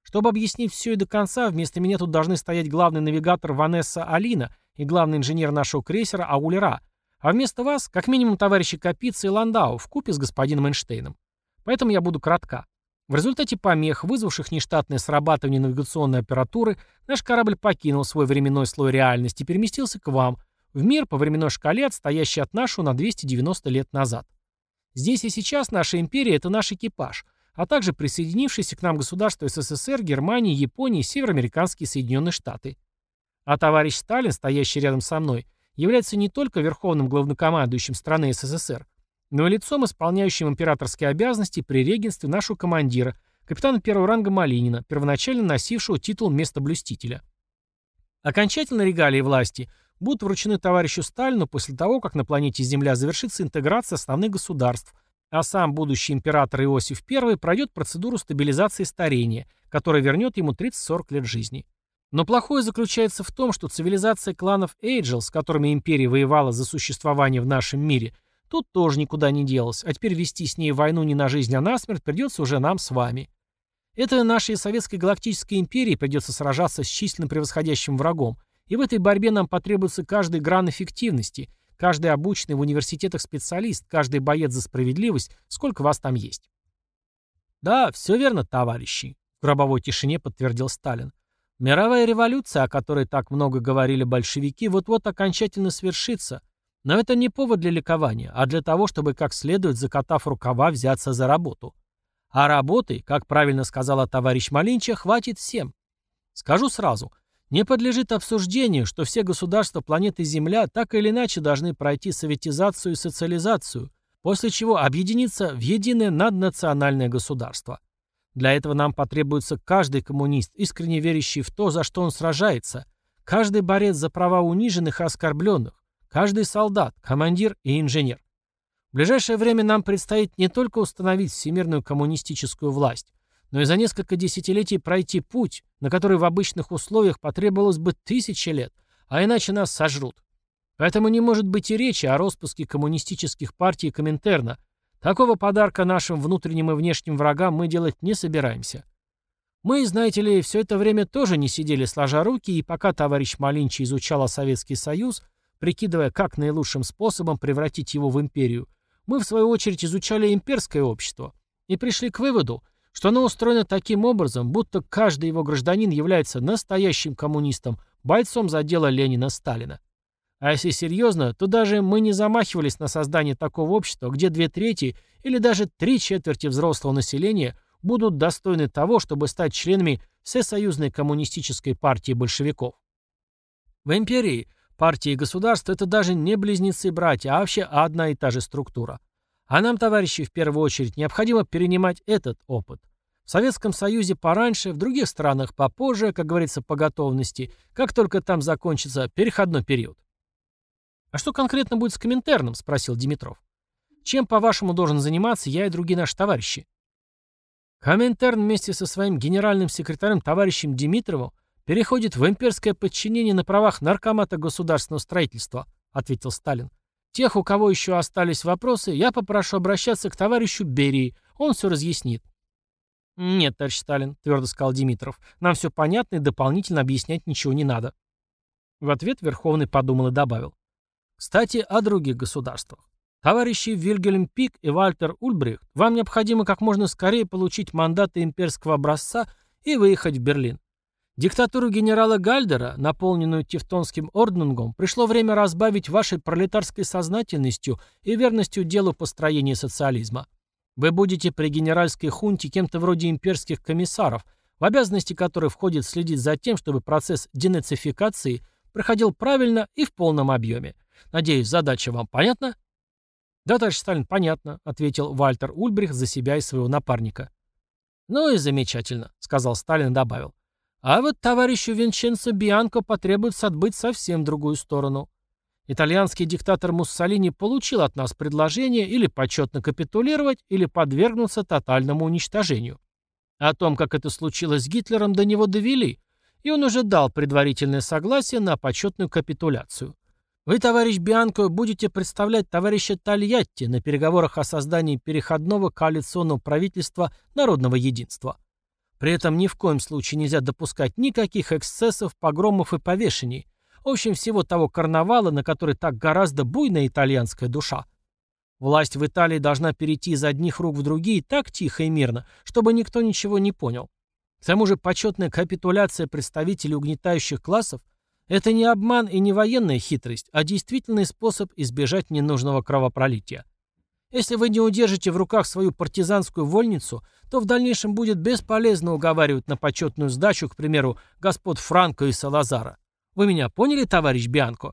Чтобы объяснить все и до конца, вместо меня тут должны стоять главный навигатор Ванесса Алина и главный инженер нашего крейсера Аулера, а вместо вас, как минимум, товарищи Капица и Ландау в купе с господином Эйнштейном. Поэтому я буду кратка. В результате помех, вызвавших нештатное срабатывание навигационной аппаратуры, наш корабль покинул свой временной слой реальности и переместился к вам, в мир по временной шкале, отстоящий от нашего на 290 лет назад. Здесь и сейчас наша империя – это наш экипаж, а также присоединившиеся к нам государства СССР, Германии, Японии Североамериканские Соединенные Штаты. А товарищ Сталин, стоящий рядом со мной, является не только верховным главнокомандующим страны СССР, но лицом, исполняющим императорские обязанности при регенстве нашего командира, капитана первого ранга Малинина, первоначально носившего титул местоблюстителя. Окончательно регалии власти будут вручены товарищу Сталину после того, как на планете Земля завершится интеграция основных государств, а сам будущий император Иосиф I пройдет процедуру стабилизации старения, которая вернет ему 30-40 лет жизни. Но плохое заключается в том, что цивилизация кланов Эйджел, с которыми империя воевала за существование в нашем мире, Тут тоже никуда не делось, а теперь вести с ней войну не на жизнь, а на смерть придется уже нам с вами. Это нашей советской галактической империи придется сражаться с численно превосходящим врагом, и в этой борьбе нам потребуется каждый гран эффективности, каждый обученный в университетах специалист, каждый боец за справедливость, сколько вас там есть. Да, все верно, товарищи, в гробовой тишине подтвердил Сталин. Мировая революция, о которой так много говорили большевики, вот-вот окончательно свершится. Но это не повод для ликования, а для того, чтобы как следует, закатав рукава, взяться за работу. А работы, как правильно сказала товарищ Малинча, хватит всем. Скажу сразу, не подлежит обсуждению, что все государства планеты Земля так или иначе должны пройти советизацию и социализацию, после чего объединиться в единое наднациональное государство. Для этого нам потребуется каждый коммунист, искренне верящий в то, за что он сражается, каждый борец за права униженных и оскорбленных, каждый солдат, командир и инженер. В ближайшее время нам предстоит не только установить всемирную коммунистическую власть, но и за несколько десятилетий пройти путь, на который в обычных условиях потребовалось бы тысячи лет, а иначе нас сожрут. Поэтому не может быть и речи о распуске коммунистических партий Коминтерна, Такого подарка нашим внутренним и внешним врагам мы делать не собираемся. Мы, знаете ли, все это время тоже не сидели сложа руки, и пока товарищ Малинчи изучал Советский Союз, прикидывая, как наилучшим способом превратить его в империю, мы, в свою очередь, изучали имперское общество и пришли к выводу, что оно устроено таким образом, будто каждый его гражданин является настоящим коммунистом, бойцом за дело Ленина-Сталина. А если серьезно, то даже мы не замахивались на создание такого общества, где две трети или даже три четверти взрослого населения будут достойны того, чтобы стать членами Всесоюзной коммунистической партии большевиков. В империи партии и государство – это даже не близнецы-братья, а вообще одна и та же структура. А нам, товарищи, в первую очередь необходимо перенимать этот опыт. В Советском Союзе пораньше, в других странах попозже, как говорится, по готовности, как только там закончится переходной период. «А что конкретно будет с Коминтерном?» – спросил Димитров. «Чем, по-вашему, должен заниматься я и другие наши товарищи?» Коминтерн вместе со своим генеральным секретарем товарищем Димитровым переходит в имперское подчинение на правах наркомата государственного строительства, ответил Сталин. Тех, у кого еще остались вопросы, я попрошу обращаться к товарищу Берии, он все разъяснит. «Нет, товарищ Сталин», — твердо сказал Димитров, — «нам все понятно и дополнительно объяснять ничего не надо». В ответ Верховный подумал и добавил. Кстати, о других государствах. Товарищи Вильгельм Пик и Вальтер Ульбрихт, вам необходимо как можно скорее получить мандаты имперского образца и выехать в Берлин. Диктатуру генерала Гальдера, наполненную Тевтонским орденгом, пришло время разбавить вашей пролетарской сознательностью и верностью делу построения социализма. Вы будете при генеральской хунте кем-то вроде имперских комиссаров, в обязанности которых входит следить за тем, чтобы процесс денацификации проходил правильно и в полном объеме. Надеюсь, задача вам понятна?» «Да, товарищ Сталин, понятно», — ответил Вальтер Ульбрих за себя и своего напарника. «Ну и замечательно», — сказал Сталин и добавил. «А вот товарищу Винченцо Бианко потребуется отбыть совсем другую сторону. Итальянский диктатор Муссолини получил от нас предложение или почетно капитулировать, или подвергнуться тотальному уничтожению. О том, как это случилось с Гитлером, до него довели, и он уже дал предварительное согласие на почетную капитуляцию. Вы, товарищ Бианко, будете представлять товарища Тольятти на переговорах о создании переходного коалиционного правительства народного единства. При этом ни в коем случае нельзя допускать никаких эксцессов, погромов и повешений. В общем, всего того карнавала, на который так гораздо буйная итальянская душа. Власть в Италии должна перейти из одних рук в другие так тихо и мирно, чтобы никто ничего не понял. К тому же почетная капитуляция представителей угнетающих классов – это не обман и не военная хитрость, а действительный способ избежать ненужного кровопролития. Если вы не удержите в руках свою партизанскую вольницу, то в дальнейшем будет бесполезно уговаривать на почетную сдачу, к примеру, господ Франко и Салазара. Вы меня поняли, товарищ Бианко?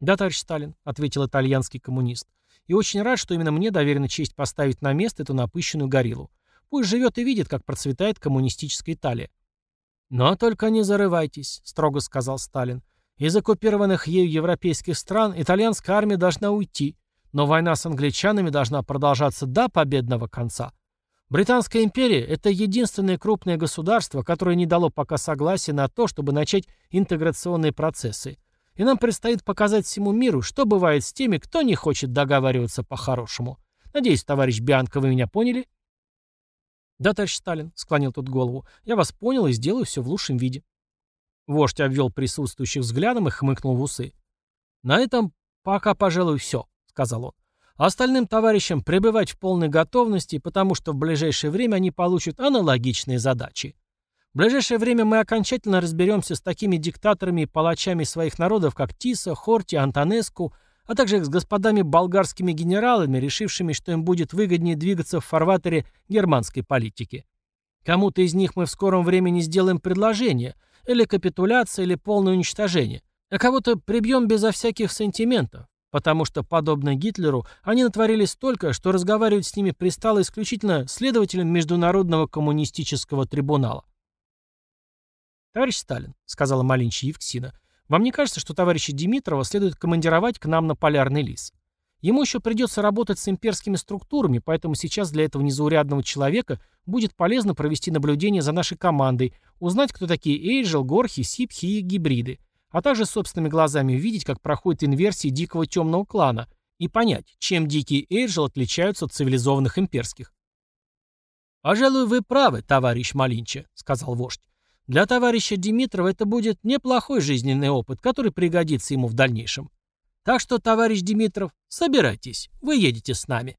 Да, товарищ Сталин, ответил итальянский коммунист. И очень рад, что именно мне доверена честь поставить на место эту напыщенную гориллу. Пусть живет и видит, как процветает коммунистическая Италия. «Но только не зарывайтесь», — строго сказал Сталин. «Из оккупированных ею европейских стран итальянская армия должна уйти, но война с англичанами должна продолжаться до победного конца. Британская империя – это единственное крупное государство, которое не дало пока согласия на то, чтобы начать интеграционные процессы. И нам предстоит показать всему миру, что бывает с теми, кто не хочет договариваться по-хорошему. Надеюсь, товарищ Бианко, вы меня поняли?» «Да, товарищ Сталин», — склонил тут голову, — «я вас понял и сделаю все в лучшем виде». Вождь обвел присутствующих взглядом и хмыкнул в усы. «На этом пока, пожалуй, все», — сказал он. а остальным товарищам пребывать в полной готовности, потому что в ближайшее время они получат аналогичные задачи. В ближайшее время мы окончательно разберемся с такими диктаторами и палачами своих народов, как Тиса, Хорти, Антонеску, а также с господами болгарскими генералами, решившими, что им будет выгоднее двигаться в фарватере германской политики. Кому-то из них мы в скором времени сделаем предложение, или капитуляция, или полное уничтожение, а кого-то прибьем безо всяких сантиментов, потому что, подобно Гитлеру, они натворили столько, что разговаривать с ними пристало исключительно следователям Международного коммунистического трибунала. «Товарищ Сталин», — сказала Малинча Евксина, — «вам не кажется, что товарища Димитрова следует командировать к нам на полярный лис? Ему еще придется работать с имперскими структурами, поэтому сейчас для этого незаурядного человека будет полезно провести наблюдение за нашей командой, узнать, кто такие Эйджел, Горхи, Сипхи и гибриды, а также собственными глазами увидеть, как проходит инверсия дикого темного клана, и понять, чем дикие Эйджел отличаются от цивилизованных имперских. «Пожалуй, вы правы, товарищ Малинча», — сказал вождь. Для товарища Димитрова это будет неплохой жизненный опыт, который пригодится ему в дальнейшем. Так что, товарищ Димитров, собирайтесь, вы едете с нами.